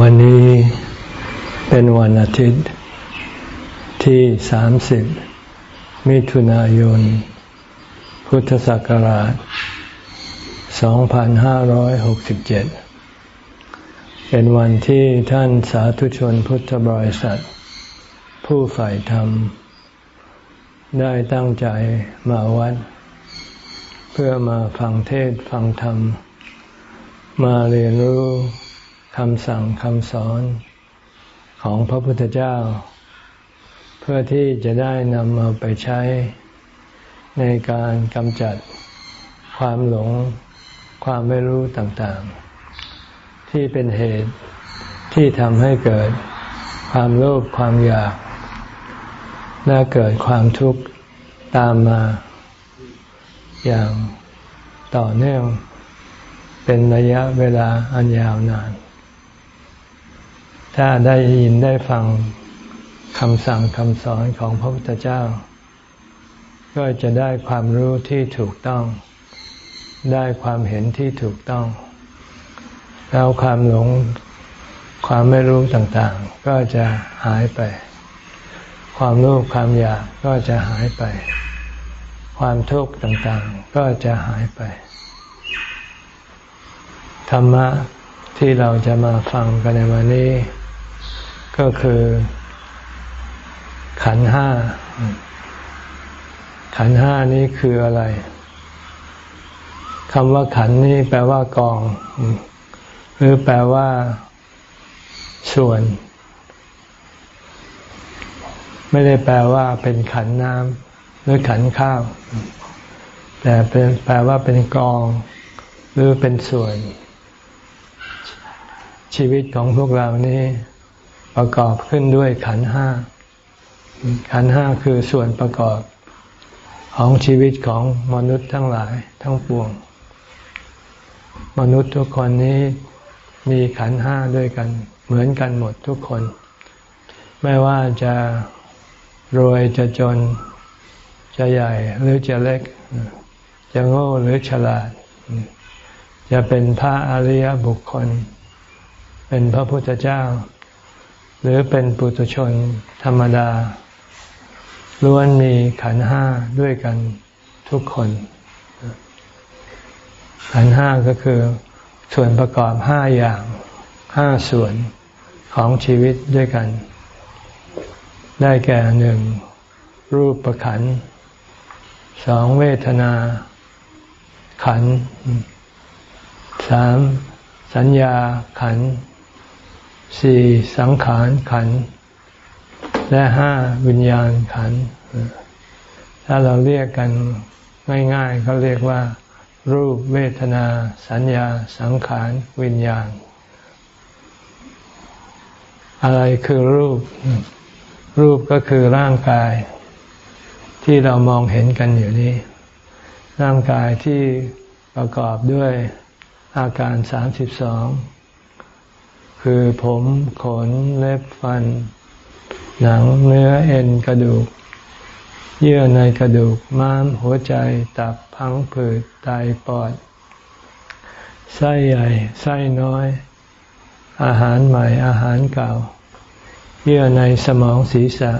วันนี้เป็นวันอาทิตย์ที่สามสิบมิถุนายน พุทธศักราช 2567 เป็นวันที่ท่านสาธุชนพุทธบริษัท ผู้ฝ่ายธรรม ได้ตั้งใจมาวัด เพื่อมาฟังเทศฟังธรรม มาเรียนรู้ คำสั่งคำสอนของพระพุทธเจ้า เพื่อที่จะได้นำมาไปใช้ในการกำจัดความหลง ความไม่รู้ต่างๆ ที่เป็นเหตุที่ทำให้เกิดความโลภความอยาก และเกิดความทุกข์ตามมา อย่างต่อเนื่องเป็นระยะเวลาอันยาวนาน ถ้าได้ยินได้ฟังคำสั่งคำสอนของพระพุทธเจ้า ก็จะได้ความรู้ที่ถูกต้อง ได้ความเห็นที่ถูกต้อง แล้วความหลงความไม่รู้ต่างๆ ก็จะหายไป ความรู้ความอยากก็จะหายไป ความทุกข์ต่างๆ ก็จะหายไป ธรรมะที่เราจะมาฟังกันในวันนี้ ก็คือขันห้า ขันห้านี้คืออะไรคำว่าขันนี้แปลว่ากอง หรือแปลว่า ส่วน ไม่ได้แปลว่าเป็นขันน้ำหรือขันข้าว แต่เป็นแปลว่าเป็นกอง หรือเป็นส่วน ชีวิตของพวกเรานี้ ประกอบขึ้นด้วยขันห้า ขันห้าคือส่วนประกอบของชีวิตของมนุษย์ทั้งหลายทั้งปวง มนุษย์ทุกคนนี้มีขันห้าด้วยกัน เหมือนกันหมดทุกคน ไม่ว่าจะรวยจะจน จะใหญ่หรือจะเล็ก จะโง่หรือฉลาด จะเป็นพระอริยบุคคล เป็นพระพุทธเจ้า หรือเป็นปุถุชนธรรมดา ล้วนมีขันห้าด้วยกันทุกคน ขันห้าก็คือส่วนประกอบห้าอย่างห้าส่วนของชีวิตด้วยกัน ได้แก่หนึ่งรูปประขันสองเวทนา ขันสามสัญญาขัน สี่สังขารขัน และห้าวิญญาณขัน ถ้าเราเรียกกันง่ายๆเขาเรียกว่า รูปเวทนา สัญญา สังขารวิญญาณ อะไรคือรูป รูปก็คือร่างกาย ที่เรามองเห็นกันอยู่นี้ ร่างกายที่ประกอบด้วยอาการสามสิบสอง คือผมขนเล็บฟัน หนังเนื้อเอ็นกระดูก เยื่อในกระดูกม้ามหัวใจตับพังผืดไตปอด ไส้ใหญ่ไส้น้อย อาหารใหม่อาหารเก่า เยื่อในสมองศีรษะ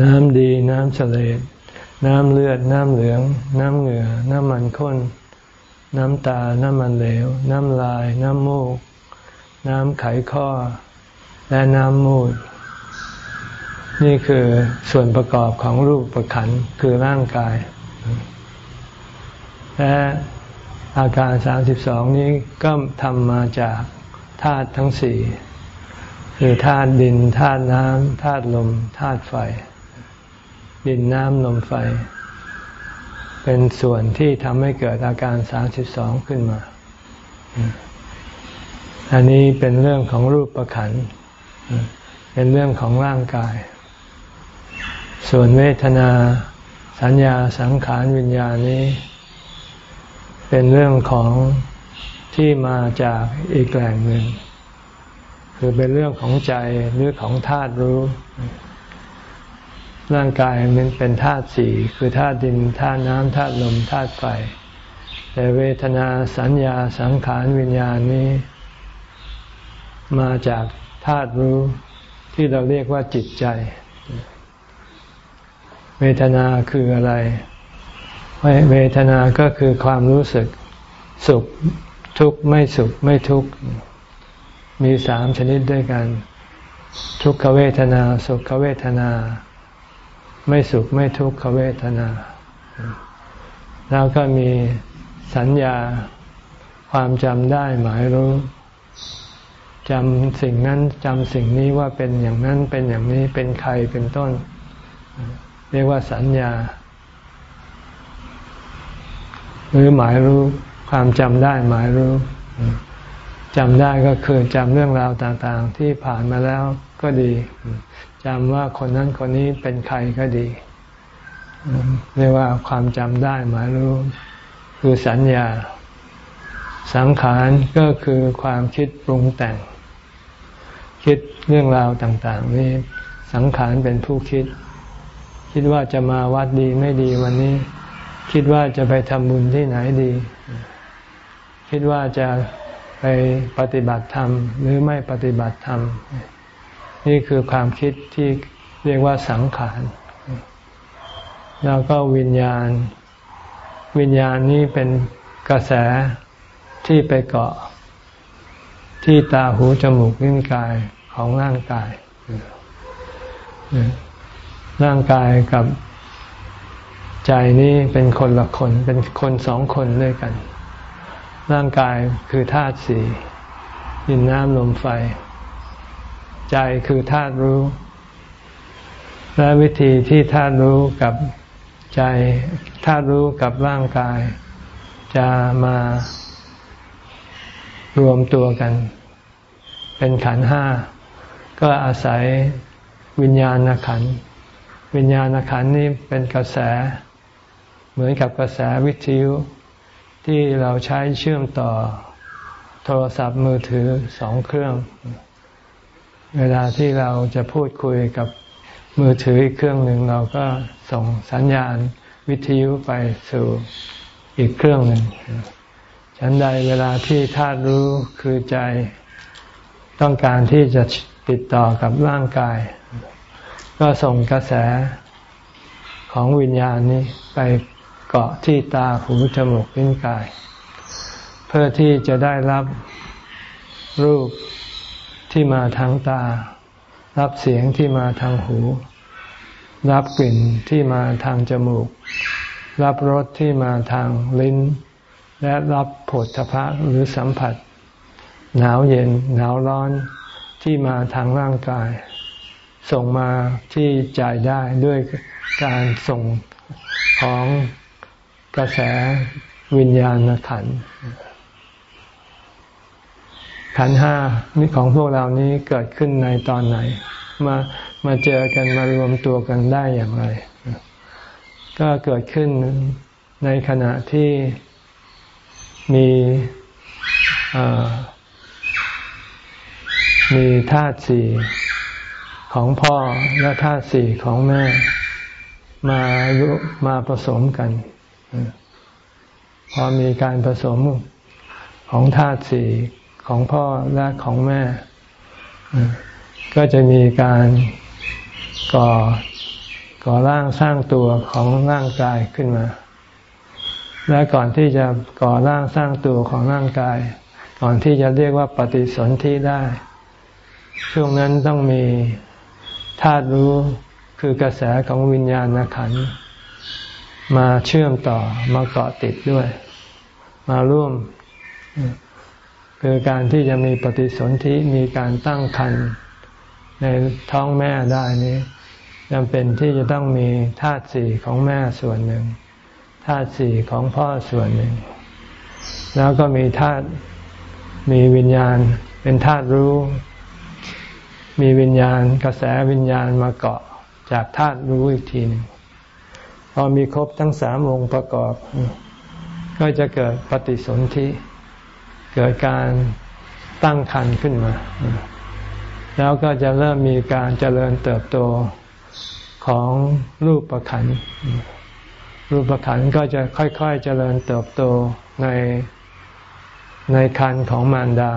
น้ำดีน้ำเสลดน้ำเลือด น้ำเหลือง น้ำเหงื่อ น้ำมันข้น น้ำตา น้ำมันเหลว น้ำลาย น้ำมูก น้ำไขข้อ และน้ำมูด นี่คือส่วนประกอบของรูปประขันคือร่างกาย และอาการสามสิบสองนี้ก็ทำมาจากธาตุทั้งสี่คือธาตุดินธาตุน้ำธาตุลมธาตุไฟ ดินน้ำลมไฟ เป็นส่วนที่ทำให้เกิดอาการสามสิบสองขึ้นมา อันนี้เป็นเรื่องของรูปประขัน เป็นเรื่องของร่างกาย ส่วนเวทนา สัญญาสังขารวิญญาณนี้ เป็นเรื่องของที่มาจากอีกแหล่งหนึ่ง คือเป็นเรื่องของใจหรือของธาตุรู้ ร่างกายมันเป็นธาตุสี่คือธาตุดินธาตุน้ำธาตุลมธาตุไฟ แต่เวทนาสัญญาสังขารวิญญาณนี้ มาจากธาตุรู้ที่เราเรียกว่าจิตใจ เวทนาคืออะไร เวทนาก็คือความรู้สึกสุขทุกข์ไม่สุขไม่ทุกข์มีสามชนิดด้วยกัน ทุกขเวทนา สุขเวทนา ไม่สุขไม่ทุกขเวทนา แล้วก็มีสัญญาความจำได้หมายรู้จำสิ่งนั้นจำสิ่งนี้ว่าเป็นอย่างนั้นเป็นอย่างนี้เป็นใครเป็นต้น เรียกว่าสัญญา หรือหมายรู้ความจำได้หมายรู้จำได้ก็คือจำเรื่องราวต่างๆ ที่ผ่านมาแล้วก็ดี จำว่าคนนั้นคนนี้เป็นใครก็ดี เรียกว่าความจำได้หมายรู้ คือสัญญา สังขารก็คือความคิดปรุงแต่ง คิดเรื่องราวต่าง ๆ นี่สังขารเป็นผู้คิด คิดว่าจะมาวัดดีไม่ดีวันนี้ คิดว่าจะไปทำบุญที่ไหนดี คิดว่าจะไปปฏิบัติธรรมหรือไม่ปฏิบัติธรรม นี่คือความคิดที่เรียกว่าสังขาร แล้วก็วิญญาณ วิญญาณนี้เป็นกระแสที่ไปเกาะ ที่ตาหูจมูกลิ้นกายของร่างกาย ร่างกายกับใจนี้เป็นคนละคน เป็นคนสองคนด้วยกัน ร่างกายคือธาตุสี่ดินน้ำลมไฟ ใจคือธาตุรู้ และวิธีที่ธาตุรู้กับใจธาตุรู้กับร่างกาย จะมารวมตัวกัน เป็นขันห้า ก็อาศัยวิญญาณขัน วิญญาณขันนี้เป็นกระแส เหมือนกับกระแสวิทยุที่เราใช้เชื่อมต่อโทรศัพท์มือถือสองเครื่อง เวลาที่เราจะพูดคุยกับมือถืออีกเครื่องหนึ่งเราก็ส่งสัญญาณวิทยุไปสู่อีกเครื่องหนึ่งฉันใดเวลาที่ธาตุรู้คือใจต้องการที่จะติดต่อกับร่างกาย ก็ส่งกระแสของวิญญาณนี้ไปเกาะที่ตาหูจมูกลิ้นกาย เพื่อที่จะได้รับรูป ที่มาทางตา รับเสียงที่มาทางหู รับกลิ่นที่มาทางจมูก รับรสที่มาทางลิ้น และรับผลทพะหรือสัมผัส หนาวเย็นหนาวร้อนที่มาทางร่างกาย ส่งมาที่ใจได้ด้วยการส่งของกระแสวิญญาณขัน ขันห้านี่ของพวกเรานี้เกิดขึ้นในตอนไหน มามาเจอกันมารวมตัวกันได้อย่างไร ก็เกิดขึ้นในขณะที่มีมีธาตุสี่ของพ่อและธาตุสี่ของแม่มายุมาผสมกัน พอมีการผสมของธาตุสี่ ของพ่อและของแม่ ก็จะมีการก่อก่อร่างสร้างตัวของร่างกายขึ้นมา และก่อนที่จะก่อร่างสร้างตัวของร่างกาย ก่อนที่จะเรียกว่าปฏิสนธิได้ ช่วงนั้นต้องมีธาตุรู้คือกระแสของวิญญาณขันมาเชื่อมต่อมาเกาะติดด้วย มาร่วม คือการที่จะมีปฏิสนธิมีการตั้งครรภ์ในท้องแม่ได้นี้จำเป็นที่จะต้องมีธาตุสี่ของแม่ส่วนหนึ่งธาตุสี่ของพ่อส่วนหนึ่ง แล้วก็มีธาตุมีวิญญาณ เป็นธาตุรู้ มีวิญญาณกระแสวิญญาณมาเกาะจากธาตุรู้อีกทีหนึ่งพอมีครบทั้งสามองค์ประกอบ ก็จะเกิดปฏิสนธิ เกิดการตั้งคันขึ้นมา แล้วก็จะเริ่มมีการเจริญเติบโตของรูปประคันรูปประคันก็จะค่อยๆเจริญเติบโตในในคันของมารดา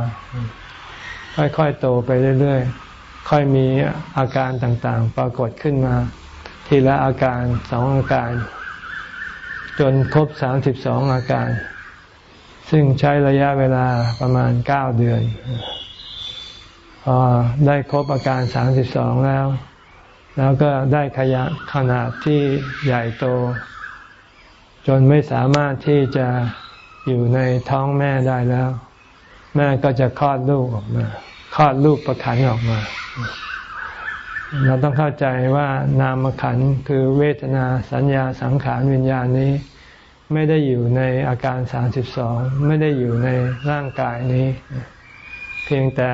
ค่อยๆโตไปเรื่อยๆ ค่อยมีอาการต่างๆ ปรากฏขึ้นมา ทีละอาการสองอาการ จนครบสามสิบสองอาการ ซึ่งใช้ระยะเวลาประมาณเก้าเดือน พอได้ครบอาการสามสิบสองแล้ว แล้วก็ได้ขยะขนาดที่ใหญ่โต จนไม่สามารถที่จะอยู่ในท้องแม่ได้แล้ว แม่ก็จะคลอดลูกออกมาคลอดลูกประคันออกมา เราต้องเข้าใจว่านามขันคือเวทนาสัญญาสังขารวิญญาณนี้ ไม่ได้อยู่ในอาการสามสิบสองไม่ได้อยู่ในร่างกายนี้ เพียงแต่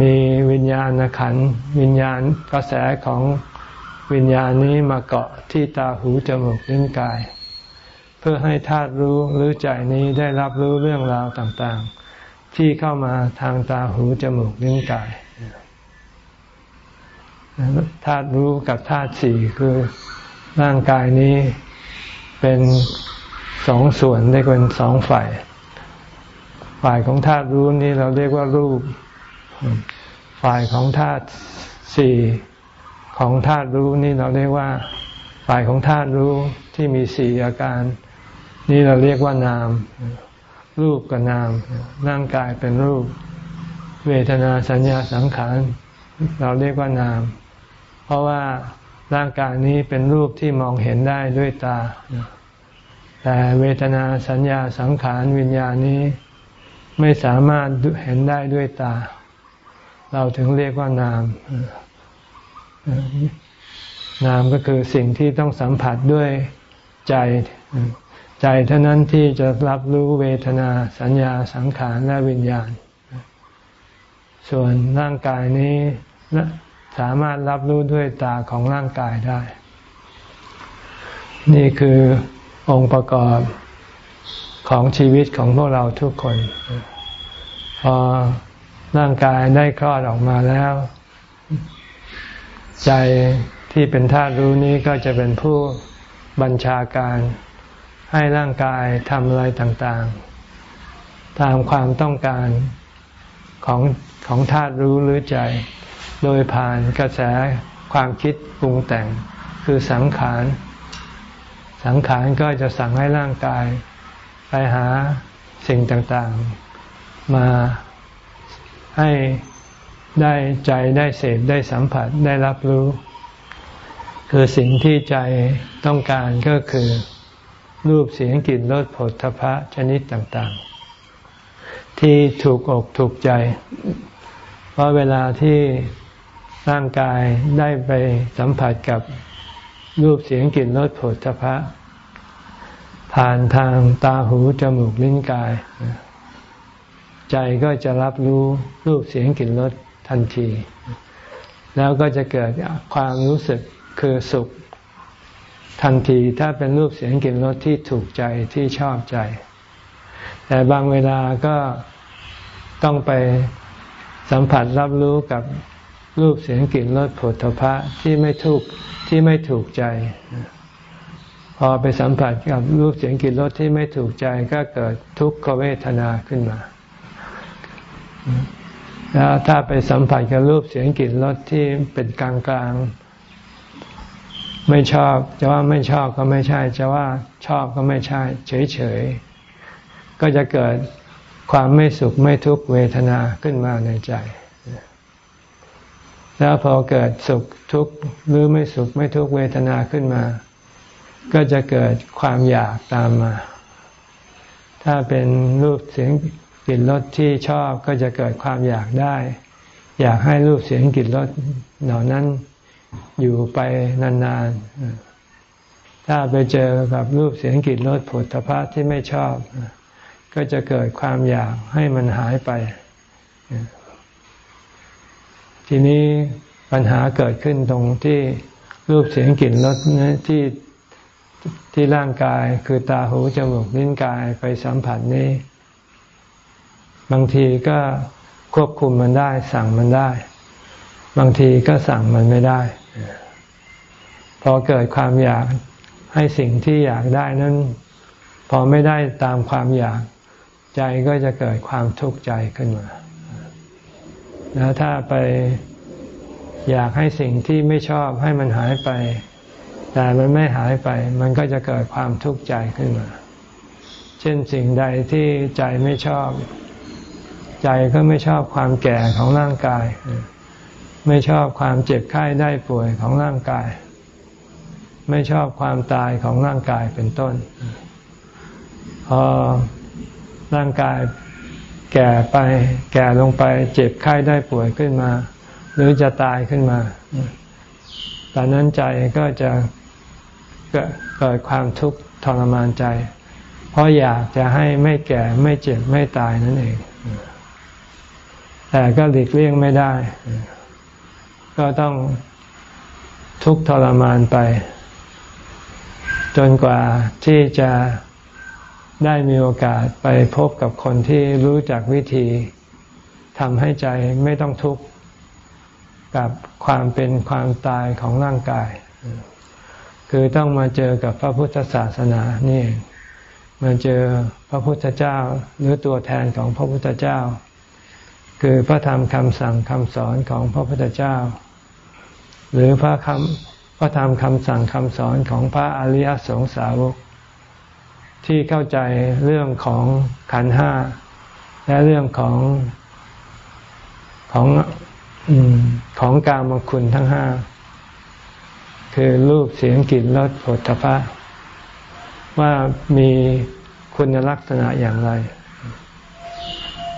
มีวิญญาณขันวิญญาณกระแสของวิญญาณนี้มาเกาะที่ตาหูจมูกลิ้นกาย เพื่อให้ธาตุรู้หรือใจนี้ได้รับรู้เรื่องราวต่างๆ ที่เข้ามาทางตาหูจมูกลิ้นกายธาตุรู้กับธาตุสี่คือร่างกายนี้ เป็นสองส่วนได้เป็นสองฝ่าย ฝ่ายของธาตุรู้นี้เราเรียกว่ารูป ฝ่ายของธาตุสี่ของธาตุรู้นี่เราเรียกว่า ฝ่ายของธาตุรู้ที่มีสี่อาการ นี่เราเรียกว่านาม รูปกับนามร่างกายเป็นรูป เวทนาสัญญาสังขารเราเรียกว่านาม เพราะว่า ร่างกายนี้เป็นรูปที่มองเห็นได้ด้วยตา แต่เวทนาสัญญาสังขารวิญญาณนี้ ไม่สามารถเห็นได้ด้วยตา เราถึงเรียกว่านาม นามก็คือสิ่งที่ต้องสัมผัสด้วยใจ ใจเท่านั้นที่จะรับรู้เวทนาสัญญาสังขารและวิญญาณ ส่วนร่างกายนี้ สามารถรับรู้ด้วยตาของร่างกายได้ นี่คือองค์ประกอบของชีวิตของพวกเราทุกคน พอร่างกายได้คลอดออกมาแล้ว ใจที่เป็นธาตุรู้นี้ก็จะเป็นผู้บัญชาการให้ร่างกายทำอะไรต่างๆ ตามความต้องการของของธาตุรู้หรือใจ โดยผ่านกระแสความคิดปรุงแต่ง คือสังขาร สังขารก็จะสั่งให้ร่างกาย ไปหาสิ่งต่างๆ มาให้ได้ใจได้เสพได้สัมผัสได้รับรู้ คือสิ่งที่ใจต้องการก็คือรูปเสียงกลิ่นรสผลทพะชนิดต่างๆ ที่ถูกอกถูกใจ เพราะเวลาที่ ร่างกายได้ไปสัมผัสกับรูปเสียงกลิ่นรสผลทพะ ผ่านทางตาหูจมูกลิ้นกาย ใจก็จะรับรู้รูปเสียงกลิ่นรสทันที แล้วก็จะเกิดความรู้สึกคือสุขทันทีถ้าเป็นรูปเสียงกลิ่นรสที่ถูกใจที่ชอบใจ แต่บางเวลาก็ต้องไปสัมผัสรับรู้กับ รูปเสียงกลิ่นรสผลทพะที่ไม่ถูกที่ไม่ถูกใจ พอไปสัมผัสกับรูปเสียงกลิ่นรสที่ไม่ถูกใจก็เกิดทุกขเวทนาขึ้นมา แล้วถ้าไปสัมผัสกับรูปเสียงกลิ่นรสที่เป็นกลางกลางไม่ชอบจะว่าไม่ชอบก็ไม่ใช่ จะว่าชอบก็ไม่ใช่ เฉยเฉยก็จะเกิดความไม่สุขไม่ทุกขเวทนาขึ้นมาในใจ แล้วพอเกิดสุขทุกข์หรือไม่สุขไม่ทุกข์เวทนาขึ้นมา ก็จะเกิดความอยากตามมา ถ้าเป็นรูปเสียงกลิ่นรสที่ชอบก็จะเกิดความอยากได้ อยากให้รูปเสียงกลิ่นรสเหล่านั้นอยู่ไปนานๆ ถ้าไปเจอกับรูปเสียงกลิ่นรสผลพะที่ไม่ชอบ ก็จะเกิดความอยากให้มันหายไป ทีนี้ปัญหาเกิดขึ้นตรงที่รูปเสียงกลิ่นรสที่ที่ร่างกายคือตาหูจมูกลิ้นกายไปสัมผัสนี้ บางทีก็ควบคุมมันได้ สั่งมันได้ บางทีก็สั่งมันไม่ได้ พอเกิดความอยากให้สิ่งที่อยากได้นั้น พอไม่ได้ตามความอยากใจก็จะเกิดความทุกข์ใจขึ้นมา แล้วถ้าไปอยากให้สิ่งที่ไม่ชอบให้มันหายไป แต่มันไม่หายไป มันก็จะเกิดความทุกข์ใจขึ้นมา เช่นสิ่งใดที่ใจไม่ชอบ ใจก็ไม่ชอบความแก่ของร่างกาย ไม่ชอบความเจ็บไข้ได้ป่วยของร่างกาย ไม่ชอบความตายของร่างกายเป็นต้น พอร่างกาย แก่ไป แก่ลงไป เจ็บไข้ได้ป่วยขึ้นมา หรือจะตายขึ้นมา ตอนนั้นใจก็จะเกิดความทุกข์ทรมานใจ เพราะอยากจะให้ไม่แก่ไม่เจ็บไม่ตายนั่นเอง แต่ก็หลีกเลี่ยงไม่ได้ ก็ต้องทุกข์ทรมานไป จนกว่าที่จะ ได้มีโอกาสไปพบกับคนที่รู้จักวิธีทำให้ใจไม่ต้องทุกข์กับความเป็นความตายของร่างกาย คือต้องมาเจอกับพระพุทธศาสนานี่มาเจอพระพุทธเจ้าหรือตัวแทนของพระพุทธเจ้า คือพระธรรมคำสั่งคำสอนของพระพุทธเจ้า หรือพระคำพระธรรมคำสั่งคำสอนของพระอริยสงสาวก ที่เข้าใจเรื่องของขันห้า และเรื่องของของของกามคุณทั้งห้า คือรูปเสียงกลิ่นรสผลทพะว่ามีคุณลักษณะอย่างไร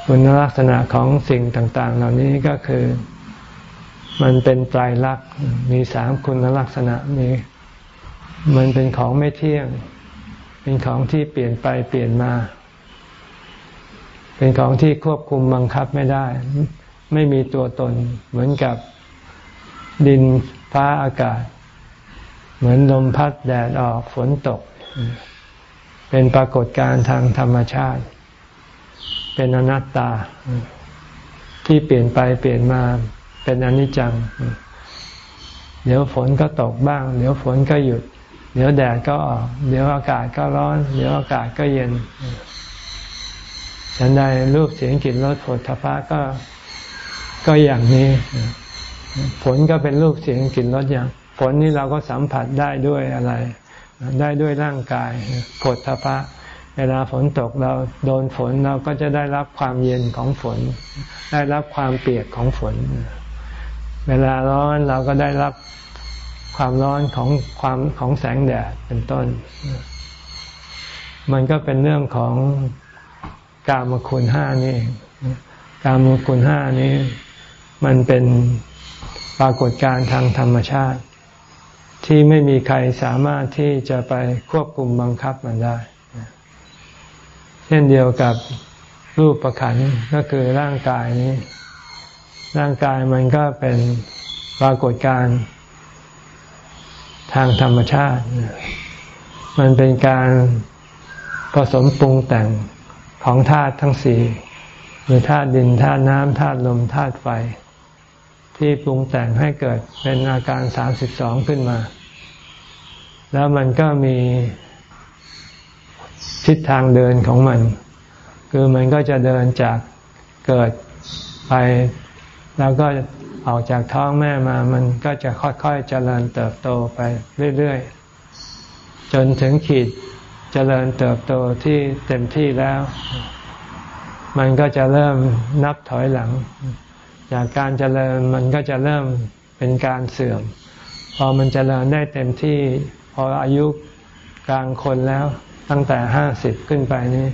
คุณลักษณะของสิ่งต่าง ๆ เหล่านี้ก็คือ มันเป็นไตรลักษณ์มีสามคุณลักษณะมีมันเป็นของไม่เที่ยง เป็นของที่เปลี่ยนไปเปลี่ยนมา เป็นของที่ควบคุมบังคับไม่ได้ ไม่มีตัวตน เหมือนกับดินฟ้าอากาศ เหมือนลมพัดแดดออกฝนตก เป็นปรากฏการณ์ทางธรรมชาติ เป็นอนัตตา ที่เปลี่ยนไปเปลี่ยนมาเป็นอนิจจัง เดี๋ยวฝนก็ตกบ้าง เดี๋ยวฝนก็หยุด เดี๋ยวแดดก็ออก เดี๋ยวอากาศก็ร้อน เดี๋ยวอากาศก็เย็นฉันใดรูปเสียงกลิ่นรสผลทพะก็ก็อย่างนี้ฝนก็เป็นรูปเสียงกลิ่นรสอย่างฝนนี่เราก็สัมผัสได้ด้วยอะไร ได้ด้วยร่างกายกดทพะ เวลาฝนตกเราโดนฝนเราก็จะได้รับความเย็นของฝน ได้รับความเปียกของฝน เวลาร้อนเราก็ได้รับ ความร้อนของความของแสงแดดเป็นต้น มันก็เป็นเรื่องของกามคุณห้านี่ กามคุณห้านี้ มันเป็นปรากฏการณ์ทางธรรมชาติ ที่ไม่มีใครสามารถที่จะไปควบคุมบังคับมันได้ เช่นเดียวกับรูปประขันก็คือร่างกายนี้ ร่างกายมันก็เป็นปรากฏการณ์ ทางธรรมชาติ มันเป็นการผสมปรุงแต่งของธาตุทั้งสี่คือธาตุดินธาตุน้ำธาตุลมธาตุไฟ ที่ปรุงแต่งให้เกิดเป็นอาการสามสิบสองขึ้นมา แล้วมันก็มีทิศทางเดินของมัน คือมันก็จะเดินจากเกิดไป แล้วก็ ออกจากท้องแม่มามันก็จะค่อยๆเจริญเติบโตไปเรื่อยๆ จนถึงขีดเจริญเติบโตที่เต็มที่แล้ว มันก็จะเริ่มนับถอยหลัง จากการเจริญมันก็จะเริ่มเป็นการเสื่อม พอมันเจริญได้เต็มที่ พออายุกลางคนแล้วตั้งแต่ห้าสิบขึ้นไปนี้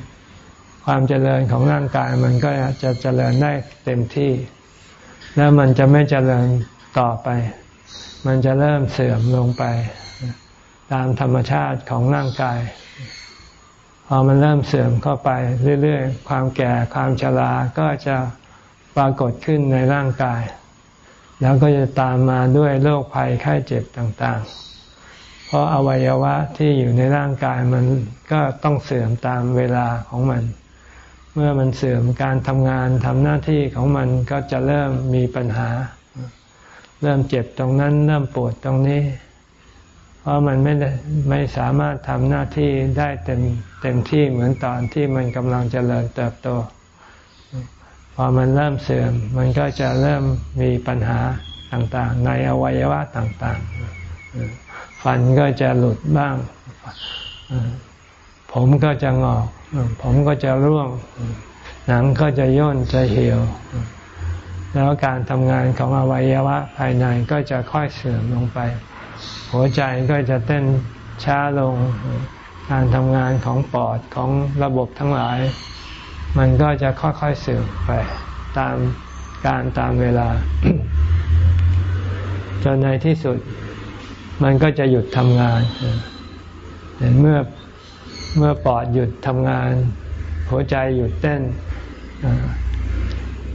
ความเจริญของร่างกายมันก็จะเจริญได้เต็มที่ แล้วมันจะไม่เจริญต่อไป มันจะเริ่มเสื่อมลงไป ตามธรรมชาติของร่างกาย พอมันเริ่มเสื่อมเข้าไปเรื่อยๆ ความแก่ความชราก็จะปรากฏขึ้นในร่างกาย แล้วก็จะตามมาด้วยโรคภัยไข้เจ็บต่างๆ เพราะอวัยวะที่อยู่ในร่างกายมันก็ต้องเสื่อมตามเวลาของมัน เมื่อมันเสื่อมการทำงานทำหน้าที่ของมันก็จะเริ่มมีปัญหา เริ่มเจ็บตรงนั้น เริ่มปวดตรงนี้ เพราะมันไม่ได้ไม่สามารถทำหน้าที่ได้เต็มเต็มที่เหมือนตอนที่มันกำลังเจริญเติบโต พอมันเริ่มเสื่อม มันก็จะเริ่มมีปัญหาต่างๆ ในอวัยวะต่างๆ ฟันก็จะหลุดบ้าง ผมก็จะงอก ผมก็จะร่วง หนังก็จะย่นจะเหี่ยว แล้วการทำงานของอวัยวะภายในก็จะค่อยเสื่อมลงไป หัวใจก็จะเต้นช้าลง การทำงานของปอดของระบบทั้งหลาย มันก็จะค่อยๆเสื่อมไป ตามการตามเวลา จนในที่สุด มันก็จะหยุดทำงานเมื่อ เมื่อปอดหยุดทำงาน หัวใจหยุดเต้น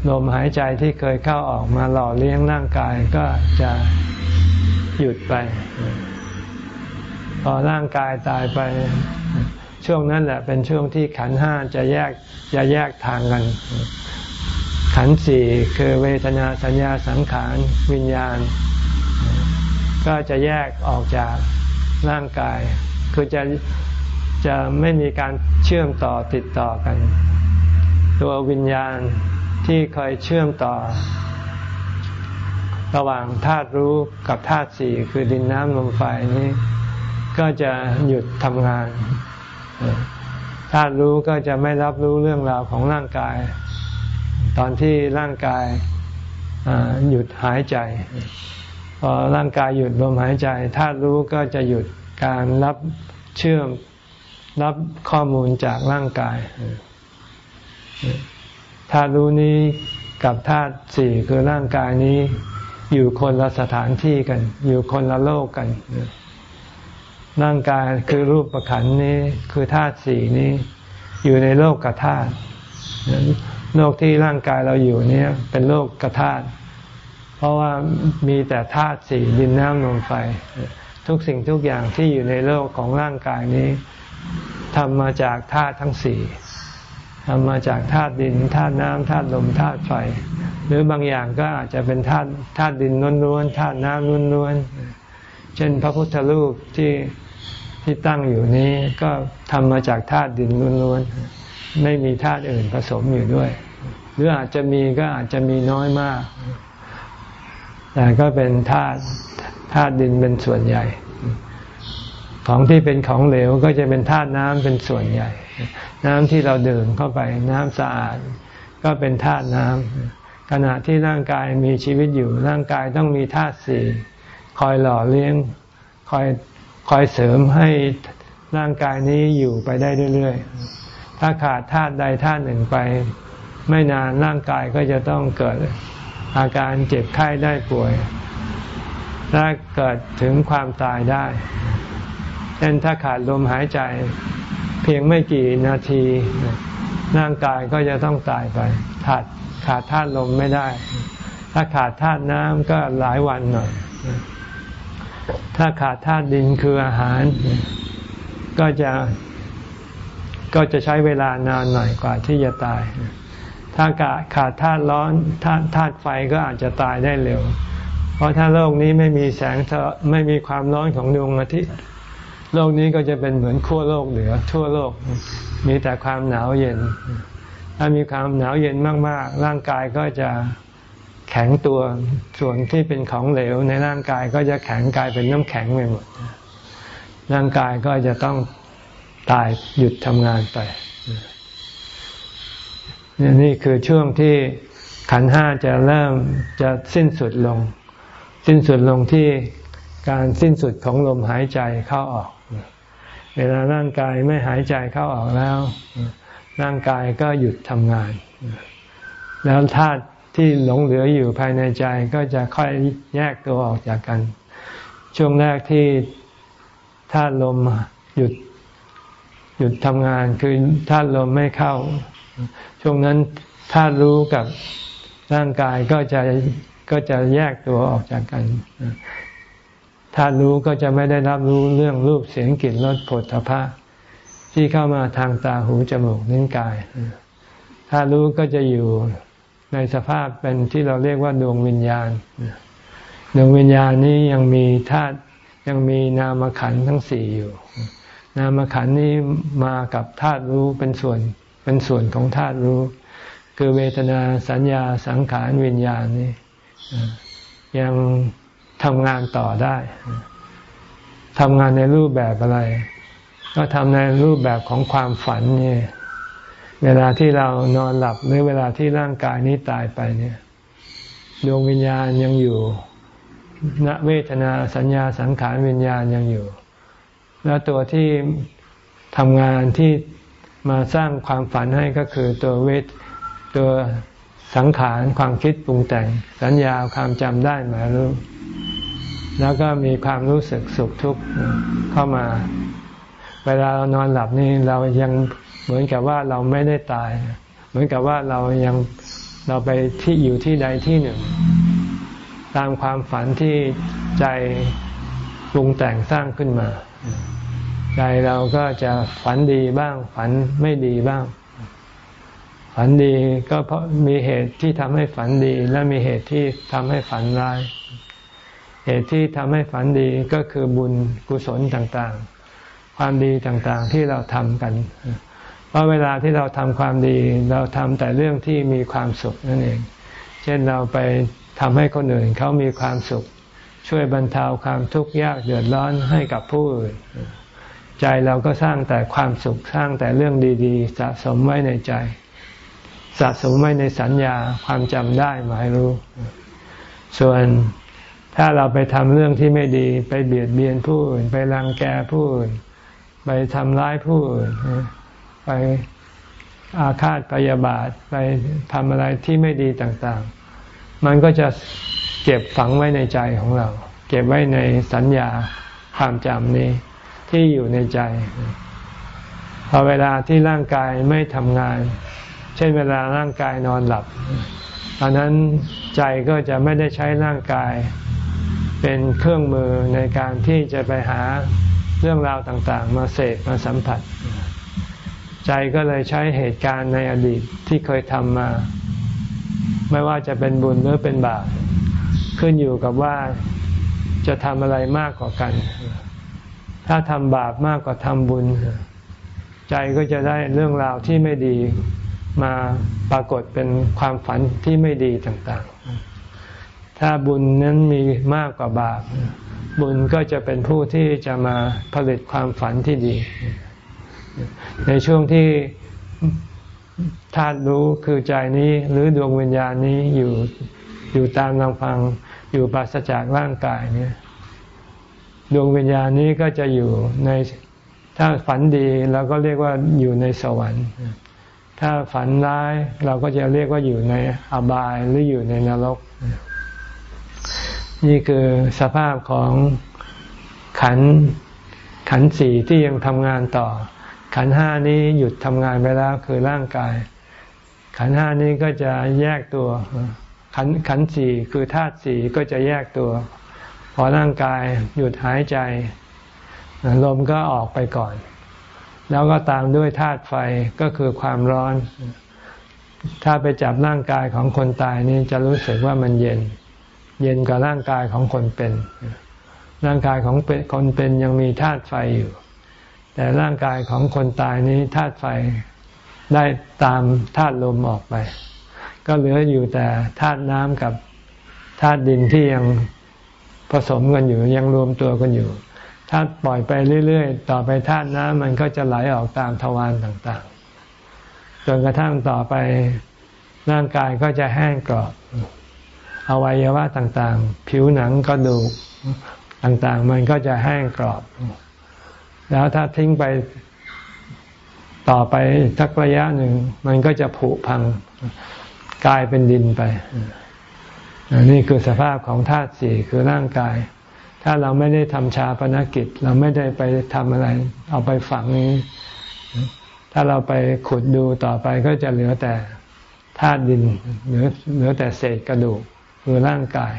ลมหายใจที่เคยเข้าออกมาหล่อเลี้ยงร่างกายก็จะหยุดไป พอร่างกายตายไป ช่วงนั้นแหละเป็นช่วงที่ขันห้าจะแยกจะแยกทางกัน ขันสี่คือเวทนาสัญญาสังขารวิญญาณ ก็จะแยกออกจากร่างกาย คือจะ จะไม่มีการเชื่อมต่อติดต่อกัน ตัววิญญาณที่เคยเชื่อมต่อ ระหว่างธาตุรู้กับธาตุสี่คือดินน้ำลมไฟนี้ ก็จะหยุดทำงานธาตุรู้ก็จะไม่รับรู้เรื่องราวของร่างกาย ตอนที่ร่างกายหยุดหายใจ พอร่างกายหยุดลมหายใจธาตุรู้ก็จะหยุดการรับเชื่อม รับข้อมูลจากร่างกายธาตุรู้นี้กับธาตุสี่คือร่างกายนี้ อยู่คนละสถานที่กัน อยู่คนละโลกกัน ร่างกายคือรูปประขันนี้คือธาตุสี่นี้ อยู่ในโลกกธาตุโลกที่ร่างกายเราอยู่นี้เป็นโลกกธาตุเพราะว่ามีแต่ธาตุสี่ดินน้ำลมไฟ ทุกสิ่งทุกอย่างที่อยู่ในโลกของร่างกายนี้ ทำมาจากธาตุทั้งสี่ทำมาจากธาตุดินธาตุน้ำธาตุลมธาตุไฟ หรือบางอย่างก็อาจจะเป็นธาตุธาตุดินล้วนๆธาตุน้ำล้วนๆเช่นพระพุทธรูปที่ที่ตั้งอยู่นี้ก็ทำมาจากธาตุดินล้วนๆไม่มีธาตุอื่นผสมอยู่ด้วย หรืออาจจะมีก็อาจจะมีน้อยมาก แต่ก็เป็นธาตุธาตุดินเป็นส่วนใหญ่ ของที่เป็นของเหลวก็จะเป็นธาตุน้ำเป็นส่วนใหญ่ น้ำที่เราดื่มเข้าไปน้ำสะอาด ก็เป็นธาตุน้ำขณะที่ร่างกายมีชีวิตอยู่ร่างกายต้องมีธาตุสี่คอยหล่อเลี้ยงคอยคอยเสริมให้ร่างกายนี้อยู่ไปได้เรื่อยๆ ถ้าขาดธาตุใดธาตุหนึ่งไป ไม่นานร่างกายก็จะต้องเกิดอาการเจ็บไข้ได้ป่วยและเกิดถึงความตายได้ เช่นถ้าขาดลมหายใจ เพียงไม่กี่นาทีร่างกายก็จะต้องตายไป ขาดขาดธาตุลมไม่ได้ ถ้าขาดธาตุน้ำก็หลายวันหน่อย ถ้าขาดธาตุดินคืออาหาร ก็จะก็จะใช้เวลานานหน่อยกว่าที่จะตาย ถ้าขาดธาตุร้อนธาตุธาตุไฟก็อาจจะตายได้เร็ว เพราะถ้าโลกนี้ไม่มีแสงไม่มีความร้อนของดวงอาทิตย์ โลกนี้ก็จะเป็นเหมือนขั้วโลกเหนือทั่วโลกมีแต่ความหนาวเย็น ถ้ามีความหนาวเย็นมาก ๆ ร่างกายก็จะแข็งตัวส่วนที่เป็นของเหลวในร่างกายก็จะแข็งกลายเป็นน้ำแข็งไปหมด ร่างกายก็จะต้องตายหยุดทำงานไป นี่คือช่วงที่ขันห้าจะเริ่มจะสิ้นสุดลง สิ้นสุดลงที่การสิ้นสุดของลมหายใจเข้าออก เวลาร่างกายไม่หายใจเข้าออกแล้ว ร่างกายก็หยุดทำงาน แล้วธาตุที่หลงเหลืออยู่ภายในใจก็จะค่อยแยกตัวออกจากกัน ช่วงแรกที่ธาตุลมหยุดหยุดทำงานคือธาตุลมไม่เข้า ช่วงนั้นธาตุรู้กับร่างกายก็จะก็จะแยกตัวออกจากกัน ธาตุรู้ก็จะไม่ได้รับรู้เรื่องรูปเสียงกลิ่นรสผลทพะที่เข้ามาทางตาหูจมูกนิ้วกายธาตุรู้ก็จะอยู่ในสภาพเป็นที่เราเรียกว่าดวงวิญญาณ ดวงวิญญาณนี้ยังมีธาตุยังมีนามขันทั้งสี่อยู่ นามขันนี้มากับธาตุรู้เป็นส่วนเป็นส่วนของธาตุรู้ คือเวทนาสัญญาสังขารวิญญาณนี่ยัง ทำงานต่อได้ทำงานในรูปแบบอะไร ก็ทำในรูปแบบของความฝันเนี่ย เวลาที่เรานอนหลับหรือเวลาที่ร่างกายนี้ตายไปเนี่ยดวงวิญญาณยังอยู่ณเวทนาสัญญาสังขารวิญญาณยังอยู่ แล้วตัวที่ทำงานที่มาสร้างความฝันให้ก็คือตัวเวทตัวสังขารความคิดปรุงแต่ง สัญญาความจำได้หมายรู้ แล้วก็มีความรู้สึกสุขทุกข์เข้ามา เวลาเรานอนหลับนี่เรายังเหมือนกับว่าเราไม่ได้ตาย เหมือนกับว่าเรายังเราไปที่อยู่ที่ใดที่หนึ่ง ตามความฝันที่ใจปรุงแต่งสร้างขึ้นมา ใจเราก็จะฝันดีบ้าง ฝันไม่ดีบ้าง ฝันดีก็เพราะมีเหตุที่ทำให้ฝันดี และมีเหตุที่ทำให้ฝันร้าย เหตุที่ทำให้ฝันดีก็คือบุญกุศลต่างๆ ความดีต่างๆที่เราทำกัน เพราะเวลาที่เราทำความดี เราทำแต่เรื่องที่มีความสุขนั่นเอง เช่นเราไปทำให้คนอื่นเขามีความสุข ช่วยบรรเทาความทุกข์ยากเดือดร้อนให้กับผู้อื่นใจเราก็สร้างแต่ความสุขสร้างแต่เรื่องดีๆ สะสมไว้ในใจ สะสมไว้ในสัญญาความจำได้หมายรู้ ส่วน ถ้าเราไปทำเรื่องที่ไม่ดี ไปเบียดเบียนผู้อื่น ไปรังแกผู้อื่น ไปทำร้ายผู้อื่น ไปอาฆาตพยาบาท ไปทำอะไรที่ไม่ดีต่างๆ มันก็จะเก็บฝังไว้ในใจของเรา เก็บไว้ในสัญญาความจำนี้ที่อยู่ในใจ พอเวลาที่ร่างกายไม่ทำงาน เช่นเวลาร่างกายนอนหลับตอนนั้นใจก็จะไม่ได้ใช้ร่างกาย เป็นเครื่องมือในการที่จะไปหาเรื่องราวต่างๆ มาเสพมาสัมผัส ใจก็เลยใช้เหตุการณ์ในอดีตที่เคยทำมา ไม่ว่าจะเป็นบุญหรือเป็นบาปขึ้นอยู่กับว่าจะทำอะไรมากกว่ากัน ถ้าทำบาปมากกว่าทำบุญ ใจก็จะได้เรื่องราวที่ไม่ดีมาปรากฏเป็นความฝันที่ไม่ดีต่างๆ ถ้าบุญนั้นมีมากกว่าบาป บุญก็จะเป็นผู้ที่จะมาผลิตความฝันที่ดี ในช่วงที่ธาตุรู้คือใจนี้หรือดวงวิญญาณนี้อยู่อยู่ตามลำพังอยู่ปราศจากร่างกายเนี่ยดวงวิญญาณนี้ก็จะอยู่ในถ้าฝันดีเราก็เรียกว่าอยู่ในสวรรค์ ถ้าฝันร้ายเราก็จะเรียกว่าอยู่ในอบายหรืออยู่ในนรก นี่คือสภาพของขันขันสี่ที่ยังทำงานต่อ ขันห้านี้หยุดทำงานไปแล้วคือร่างกาย ขันห้านี้ก็จะแยกตัว ขันขันสี่คือธาตุสี่ก็จะแยกตัว พอร่างกายหยุดหายใจ ลมก็ออกไปก่อน แล้วก็ตามด้วยธาตุไฟก็คือความร้อน ถ้าไปจับร่างกายของคนตายนี่จะรู้สึกว่ามันเย็น เย็นกว่าร่างกายของคนเป็น ร่างกายของคนเป็นยังมีธาตุไฟอยู่ แต่ร่างกายของคนตายนี้ธาตุไฟได้ตามธาตุลมออกไป ก็เหลืออยู่แต่ธาตุน้ำกับธาตุดินที่ยังผสมกันอยู่ยังรวมตัวกันอยู่ ถ้าปล่อยไปเรื่อยๆ ต่อไปธาตุน้ำมันก็จะไหลออกตามทวารต่างๆ จนกระทั่งต่อไปร่างกายก็จะแห้งกรอบ อวัยวะต่างๆ ผิวหนังกระดูกต่างๆ มันก็จะแห้งกรอบ แล้วถ้าทิ้งไปต่อไปสักระยะหนึ่ง มันก็จะผุพังกลายเป็นดินไป นี่คือสภาพของธาตุสี่คือร่างกาย ถ้าเราไม่ได้ทำชาปนกิจ เราไม่ได้ไปทำอะไร เอาไปฝังนี้ ถ้าเราไปขุดดูต่อไปก็จะเหลือแต่ธาตุดินเหลือเหลือแต่เศษกระดูก คือร่างกาย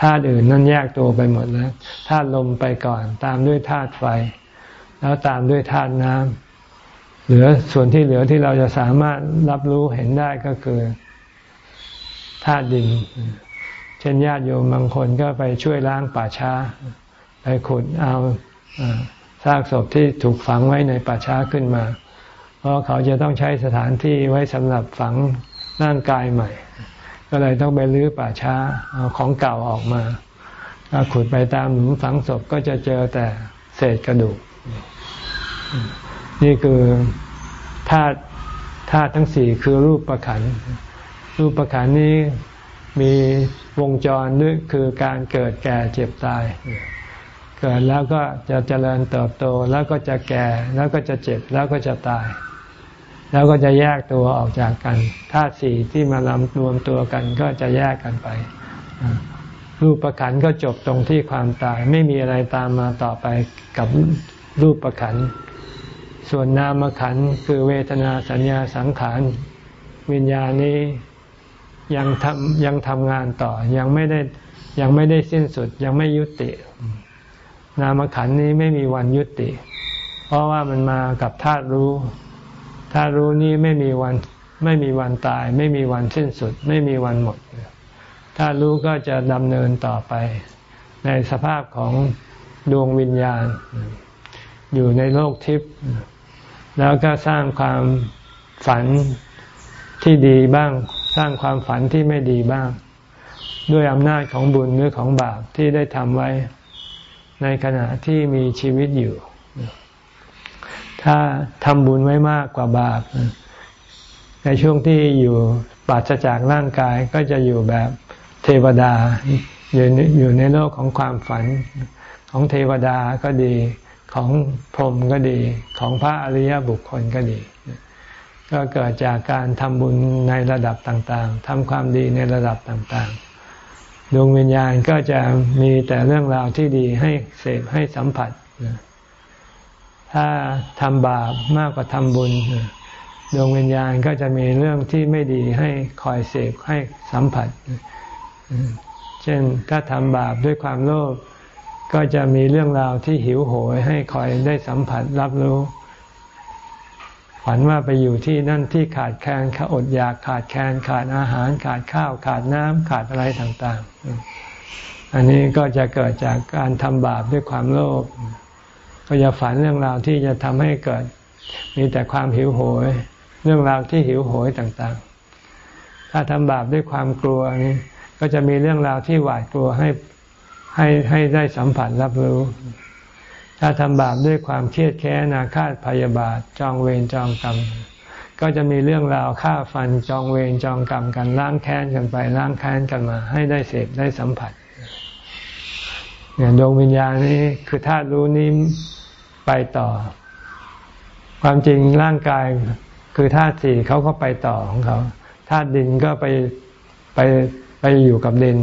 ธาตุอื่นนั่นแยกตัวไปหมดแล้วธาตุลมไปก่อน ตามด้วยธาตุไฟ แล้วตามด้วยธาตุน้ำเหลือส่วนที่เหลือที่เราจะสามารถรับรู้เห็นได้ก็คือธาตุดิน เช่นญาติโยมบางคนก็ไปช่วยล้างป่าช้า ไปขุดเอาซากศพที่ถูกฝังไว้ในป่าช้าขึ้นมา เพราะเขาจะต้องใช้สถานที่ไว้สำหรับฝังร่างกายใหม่ ก็เลยต้องไปรื้อป่าช้าเอาของเก่าออกมาถ้าขุดไปตามหลุมฝังศพก็จะเจอแต่เศษกระดูก นี่คือธาตุธาตุทั้งสี่คือรูปประขัน รูปประขันนี้มีวงจรด้วยคือการเกิดแก่เจ็บตาย เกิดแล้วก็จะเจริญเติบโตแล้วก็จะแก่แล้วก็จะเจ็บแล้วก็จะตาย แล้วก็จะแยกตัวออกจากกันธาตุสี่ที่มาลำรวมตัวกันก็จะแยกกันไป รูปประขันก็จบตรงที่ความตาย ไม่มีอะไรตามมาต่อไปกับรูปประขัน ส่วนนามขันคือเวทนาสัญญาสังขารวิญญาณนี้ยังทำยังทำงานต่อยังไม่ได้ยังไม่ได้สิ้นสุดยังไม่ยุติ นามขันนี้ไม่มีวันยุติ เพราะว่ามันมากับธาตุรู้ ธารู้นี้ไม่มีวันไม่มีวันตาย ไม่มีวันสิ้นสุด ไม่มีวันหมดธารู้ก็จะดำเนินต่อไป ในสภาพของดวงวิญญาณ อยู่ในโลกทิพย์แล้วก็สร้างความฝันที่ดีบ้าง สร้างความฝันที่ไม่ดีบ้าง ด้วยอำนาจของบุญหรือของบาปที่ได้ทำไว้ ในขณะที่มีชีวิตอยู่ ถ้าทำบุญไว้มากกว่าบาป ในช่วงที่อยู่ปราศจากร่างกายก็จะอยู่แบบเทวดา อยู่อยู่ในโลกของความฝัน ของเทวดาก็ดีของพรหมก็ดีของพระอริยบุคคลก็ดี ก็เกิดจากการทำบุญในระดับต่างๆทำความดีในระดับต่างๆ ดวงวิญญาณก็จะมีแต่เรื่องราวที่ดีให้เสพให้สัมผัส ถ้าทำบาปมากกว่าทำบุญดวงวิญญาณก็จะมีเรื่องที่ไม่ดีให้คอยเสพให้สัมผัส เช่นถ้าทำบาปด้วยความโลภก็จะมีเรื่องราวที่หิวโหยให้คอยได้สัมผัสรับรู้ฝันว่าไปอยู่ที่นั่นที่ขาดแคลนขาอดอยากขาดแคลนขาดอาหารขาดข้าว ขาดน้ำขาดอะไรต่าง ๆ อันนี้ก็จะเกิดจากการทำบาปด้วยความโลภ ก็จะฝันเรื่องราวที่จะทำให้เกิด มีแต่ความหิวโหย เรื่องราวที่หิวโหยต่างๆ ถ้าทำบาปด้วยความกลัวนี้ก็จะมีเรื่องราวที่หวาดกลัวให้ให้ให้ได้สัมผัสรับรู้ ถ้าทำบาปด้วยความเครียดแค้นอาฆาตพยาบาทจองเวรจองกรรม ก็จะมีเรื่องราวฆ่าฟันจองเวรจองกรรมกันล้างแค้นกันไปล้างแค้นกันมา ให้ได้เสพได้สัมผัส เนี่ยดวงวิญญาณนี้คือธาตุรู้นี้ไปต่อ ความจริงร่างกายคือธาตุสี่เขาก็ไปต่อของเขาธาตุดินก็ไปไปไปอยู่กับดิน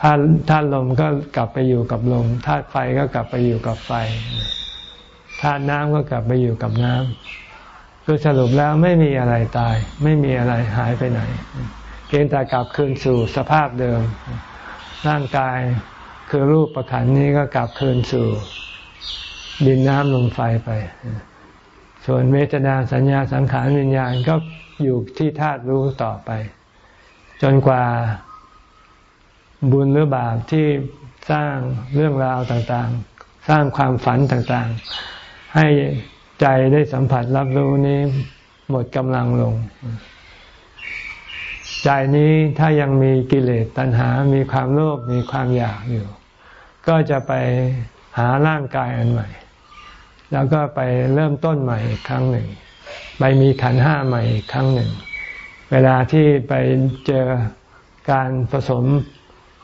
ธาตุธาตุลมก็กลับไปอยู่กับลมธาตุไฟก็กลับไปอยู่กับไฟธาตุน้ำก็กลับไปอยู่กับน้ำคือสรุปแล้วไม่มีอะไรตาย ไม่มีอะไรหายไปไหน เพียงแต่กลับคืนสู่สภาพเดิม ร่างกาย คือรูปประคันนี้ก็กลับคืนสู่ ดินน้ำลมไฟไป ส่วนเวทนาสัญญาสังขารวิญญาณก็อยู่ที่ธาตุรู้ต่อไป จนกว่าบุญหรือบาปที่สร้างเรื่องราวต่างๆ สร้างความฝันต่างๆ ให้ใจได้สัมผัสรับรู้นี้หมดกำลังลง ใจนี้ถ้ายังมีกิเลสตัณหา มีความโลภ มีความอยากอยู่ ก็จะไปหาร่างกายอันใหม่ แล้วก็ไปเริ่มต้นใหม่อีกครั้งหนึ่ง ไปมีขันห้าใหม่อีกครั้งหนึ่ง เวลาที่ไปเจอการผสม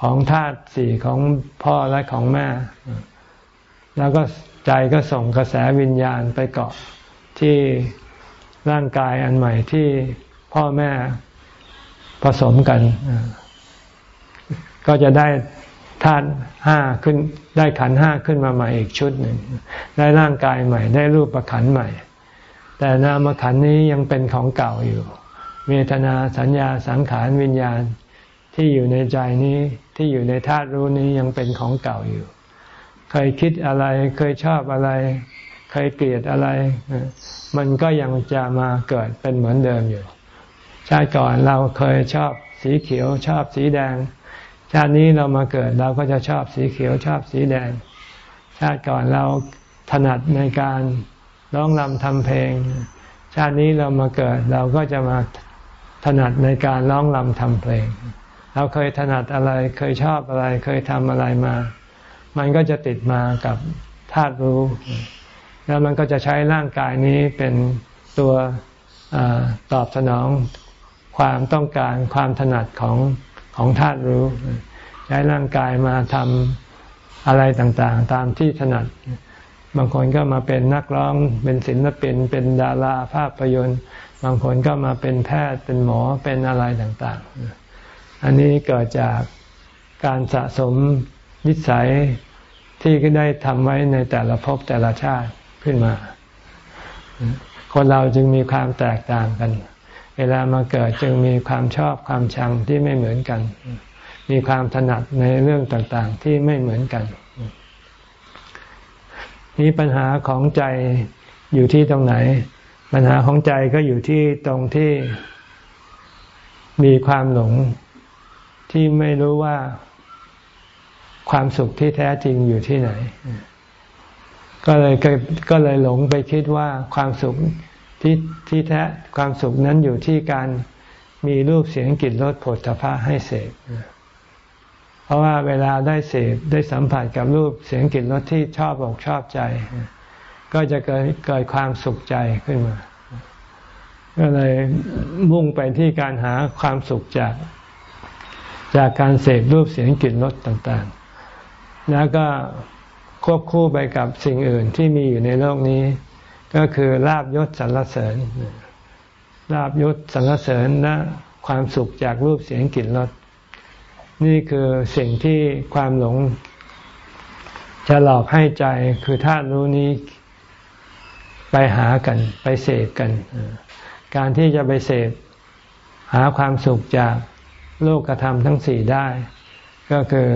ของธาตุสี่ของพ่อและของแม่ แล้วก็ใจก็ส่งกระแสวิญญาณไปเกาะที่ร่างกายอันใหม่ที่พ่อแม่ ผสมกัน ก็จะได้ธาตุห้าขึ้น ได้ขันห้าขึ้นมาใหม่อีกชุดหนึ่ง ได้ร่างกายใหม่ ได้รูปประขันใหม่ แต่นามขันนี้ยังเป็นของเก่าอยู่ เวทนาสัญญาสังขารวิญญาณที่อยู่ในใจนี้ที่อยู่ในธาตุรู้นี้ยังเป็นของเก่าอยู่ เคยคิดอะไรเคยชอบอะไร เคยเกลียดอะไร มันก็ยังจะมาเกิดเป็นเหมือนเดิมอยู่ ชาติก่อนเราเคยชอบสีเขียวชอบสีแดง ชาตินี้เรามาเกิดเราก็จะชอบสีเขียวชอบสีแดง ชาติก่อนเราถนัดในการร้องรำทำเพลง ชาตินี้เรามาเกิดเราก็จะมาถนัดในการร้องรำทำเพลง เราเคยถนัดอะไรเคยชอบอะไรเคยทำอะไรมา มันก็จะติดมากับธาตุรู้ แล้วมันก็จะใช้ร่างกายนี้เป็นตัวอตอบสนอง ความต้องการความถนัดของของธาตุรู้ ใช้ร่างกายมาทำอะไรต่างๆ ตามที่ถนัด บางคนก็มาเป็นนักร้องเป็นศิลปิน เป็นดาราภาพยนตร์ บางคนก็มาเป็นแพทย์เป็นหมอเป็นอะไรต่างๆ อันนี้เกิดจากการสะสมนิสัยที่ได้ทำไว้ในแต่ละภพแต่ละชาติขึ้นมา คนเราจึงมีความแตกต่างกัน เวลามาเกิดจึงมีความชอบความชังที่ไม่เหมือนกัน มีความถนัดในเรื่องต่างๆที่ไม่เหมือนกัน นี้ปัญหาของใจอยู่ที่ตรงไหน ปัญหาของใจก็อยู่ที่ตรงที่มีความหลงที่ไม่รู้ว่าความสุขที่แท้จริงอยู่ที่ไหน ก็เลยก็เลยหลงไปคิดว่าความสุข ที่ที่แท้ความสุขนั้นอยู่ที่การมีรูปเสียงกลิ่นรสผลตภะให้เสพเพราะว่าเวลาได้เสพได้สัมผัสกับรูปเสียงกลิ่นรสที่ชอบอกชอบใจ ก็จะเกิดเกิดความสุขใจขึ้นมา ก็เลยมุ่งไปที่การหาความสุขจาก จากการเสพรูปเสียงกลิ่นรสต่างๆ แล้วก็ควบคู่ไปกับสิ่งอื่นที่มีอยู่ในโลกนี้ ก็คือลาบยศสรรเสริญลาบยศสรรเสริญและความสุขจากรูปเสียงกลิ่นรสนี่คือสิ่งที่ความหลง จะหลอกให้ใจคือธาตุรู้นี้ไปหากัน ไปเสพกัน การที่จะไปเสพหาความสุขจากโลกธรรมทั้งสี่ได้ ก็คือ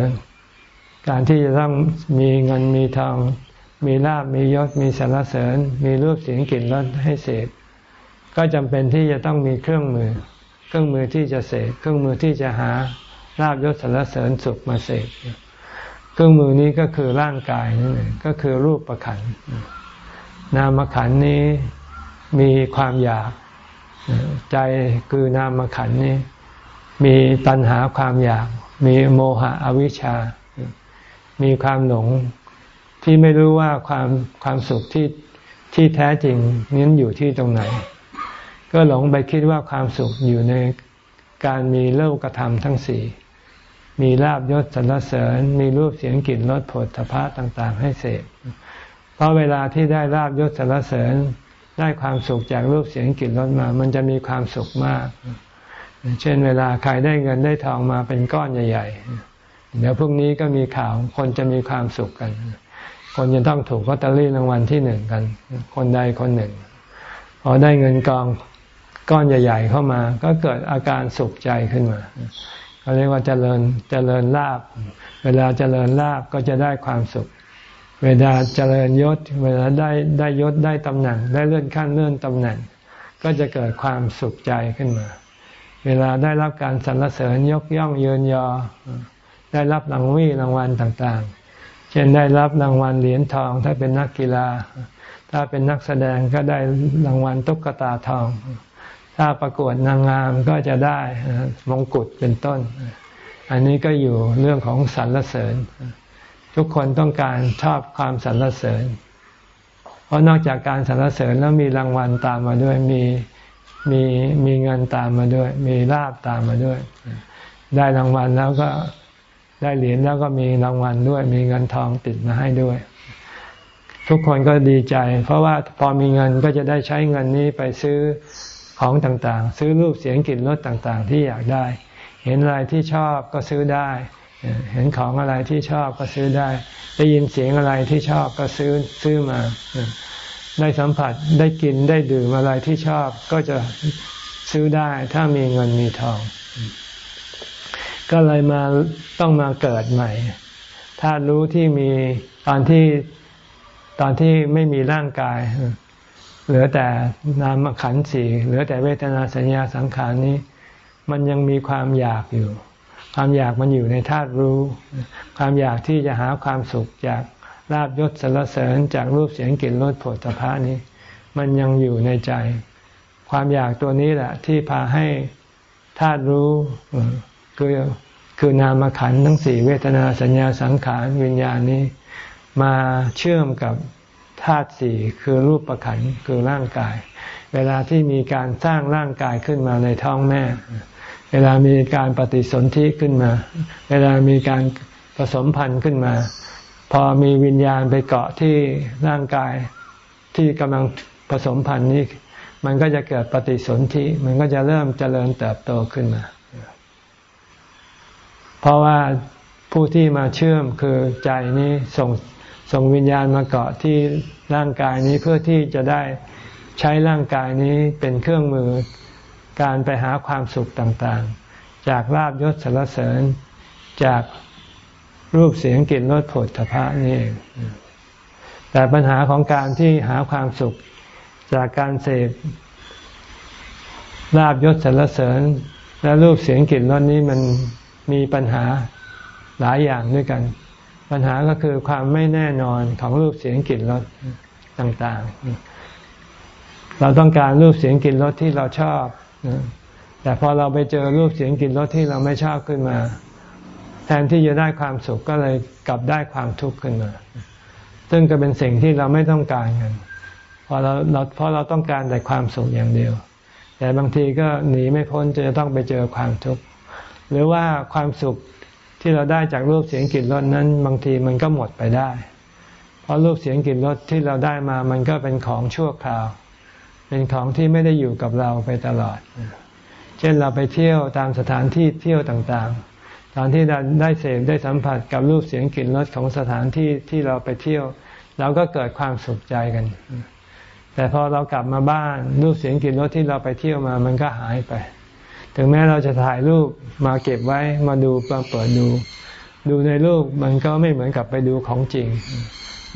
การที่จะต้องมีเงินมีทอง มีลาบมียศมีสรรเสริญ มีรูปเสียงกลิ่นรสให้เสพก็จำเป็นที่จะต้องมีเครื่องมือ เครื่องมือที่จะเสพเครื่องมือที่จะหาลาบยศสรรเสริญสุขมาเสพเครื่องมือนี้ก็คือร่างกายนั่นเองก็คือรูปประขันนามขันนี้มีความอยาก ใจคือนามขันนี้ มีตัณหาความอยาก มีโมหะอวิชชา มีความหลง ที่ไม่รู้ว่าความความสุขที่ที่แท้จริงนั้นอยู่ที่ตรงไหน ก็หลงไปคิดว่าความสุขอยู่ในการมีเล่ากระทำทั้งสี่มีลาบยศสรรเสริญ มีรูปเสียงกลิ่นรสผลทพะต่าง ๆ ให้เสพเพราะเวลาที่ได้ลาบยศสรรเสริญ ได้ความสุขจากรูปเสียงกลิ่นรสมา มันจะมีความสุขมาก เช่นเวลาใครได้เงินได้ทองมาเป็นก้อนใหญ่ ๆ เดี๋ยวพรุ่งนี้ก็มีข่าวคนจะมีความสุขกัน คนจะต้องถูกลอตเตอรี่รางวัลที่หนึ่งกัน คนใดคนหนึ่ง พอได้เงินกองก้อนใหญ่ ๆ เข้ามา ก็เกิดอาการสุขใจขึ้นมาเขาเรียกว่าเจริญเจริญลาบ เวลาเจริญลาบก็จะได้ความสุข เวลาเจริญยศ เวลาได้ได้ยศได้ตำแหน่ง ได้เลื่อนขั้นเลื่อนตำแหน่ง ก็จะเกิดความสุขใจขึ้นมา เวลาได้รับการสรรเสริญยกย่องเยินยอ ได้รับรางวีรางวัลต่างๆ เช่นได้รับรางวัลเหรียญทอง ถ้าเป็นนักกีฬา ถ้าเป็นนักแสดงก็ได้รางวัลตุ๊กตาทอง ถ้าประกวดนางงามก็จะได้มงกุฎเป็นต้น อันนี้ก็อยู่เรื่องของสรรเสริญ ทุกคนต้องการชอบความสรรเสริญ เพราะนอกจากการสรรเสริญแล้วมีรางวัลตามมาด้วยมีมีมีเงินตามมาด้วย มีลาบตามมาด้วย ได้รางวัลแล้วก็ ได้เหรียญแล้วก็มีรางวัลด้วย มีเงินทองติดมาให้ด้วย ทุกคนก็ดีใจ เพราะว่าพอมีเงินก็จะได้ใช้เงินนี้ไปซื้อของต่างๆ ซื้อรูปเสียงกลิ่นรสต่างๆ ที่อยากได้ เห็นอะไรที่ชอบก็ซื้อได้ เห็นของอะไรที่ชอบก็ซื้อได้ ได้ยินเสียงอะไรที่ชอบก็ซื้อซื้อมา ได้สัมผัสได้กินได้ดื่มอะไรที่ชอบก็จะซื้อได้ถ้ามีเงินมีทอง ก็เลยมาต้องมาเกิดใหม่ถ้ารู้ที่มีตอนที่ตอนที่ไม่มีร่างกาย เหลือแต่นามขันธ์สี่เหลือแต่เวทนาสัญญาสังขารนี้ มันยังมีความอยากอยู่ ความอยากมันอยู่ในธาตุรู้ ความอยากที่จะหาความสุขจากลาบยศสรรเสริญจากรูปเสียงกลิ่นรสผลตภะนี้ มันยังอยู่ในใจ ความอยากตัวนี้แหละ ที่พาให้ธาตุรู้ คือคือนามขันทั้งสี่เวทนาสัญญาสังขารวิญญาณนี้ มาเชื่อมกับธาตุสี่คือรูปประขันคือร่างกาย เวลาที่มีการสร้างร่างกายขึ้นมาในท้องแม่ เวลามีการปฏิสนธิขึ้นมา เวลามีการผสมพันธุ์ขึ้นมา พอมีวิญญาณไปเกาะที่ร่างกายที่กำลังผสมพันธุ์นี้ มันก็จะเกิดปฏิสนธิมันก็จะเริ่มเจริญเติบโตขึ้นมา เพราะว่าผู้ที่มาเชื่อมคือใจนี้ส่งส่งวิญญาณมาเกาะที่ร่างกายนี้เพื่อที่จะได้ใช้ร่างกายนี้เป็นเครื่องมือการไปหาความสุขต่างๆ จากลาบยศสรรเสริญ จากรูปเสียงกลิ่นรสผลถภะนี่เองแต่ปัญหาของการที่หาความสุขจากการเสพลาบยศสรรเสริญ และรูปเสียงกลิ่นรสนี้มัน มีปัญหาหลายอย่างด้วยกัน ปัญหาก็คือความไม่แน่นอนของรูปเสียงกลิ่นรสต่างๆ เราต้องการรูปเสียงกลิ่นรสที่เราชอบ แต่พอเราไปเจอรูปเสียงกลิ่นรสที่เราไม่ชอบขึ้นมา แทนที่จะได้ความสุขก็เลยกลับได้ความทุกข์ขึ้นมา ซึ่งก็เป็นสิ่งที่เราไม่ต้องการกันพอเราเราเพราะเราต้องการแต่ความสุขอย่างเดียว แต่บางทีก็หนีไม่พ้นจะต้องไปเจอความทุกข์ หรือว่าความสุขที่เราได้จากรูปเสียงกลิ่นรสนั้น บางทีมันก็หมดไปได้ เพราะรูปเสียงกลิ่นรสที่เราได้มามันก็เป็นของชั่วคราว เป็นของที่ไม่ได้อยู่กับเราไปตลอด เช่นเราไปเที่ยวตามสถานที่เที่ยวต่างๆ ตอนที่เราได้เสพได้สัมผัสกับรูปเสียงกลิ่นรสของสถานที่ที่เราไปเที่ยว เราก็เกิดความสุขใจกัน แต่พอเรากลับมาบ้านรูปเสียงกลิ่นรสที่เราไปเที่ยวมามันก็หายไป ถึงแม้เราจะถ่ายรูปมาเก็บไว้มาดูมาเปิดดู ดูในรูปมันก็ไม่เหมือนกับไปดูของจริง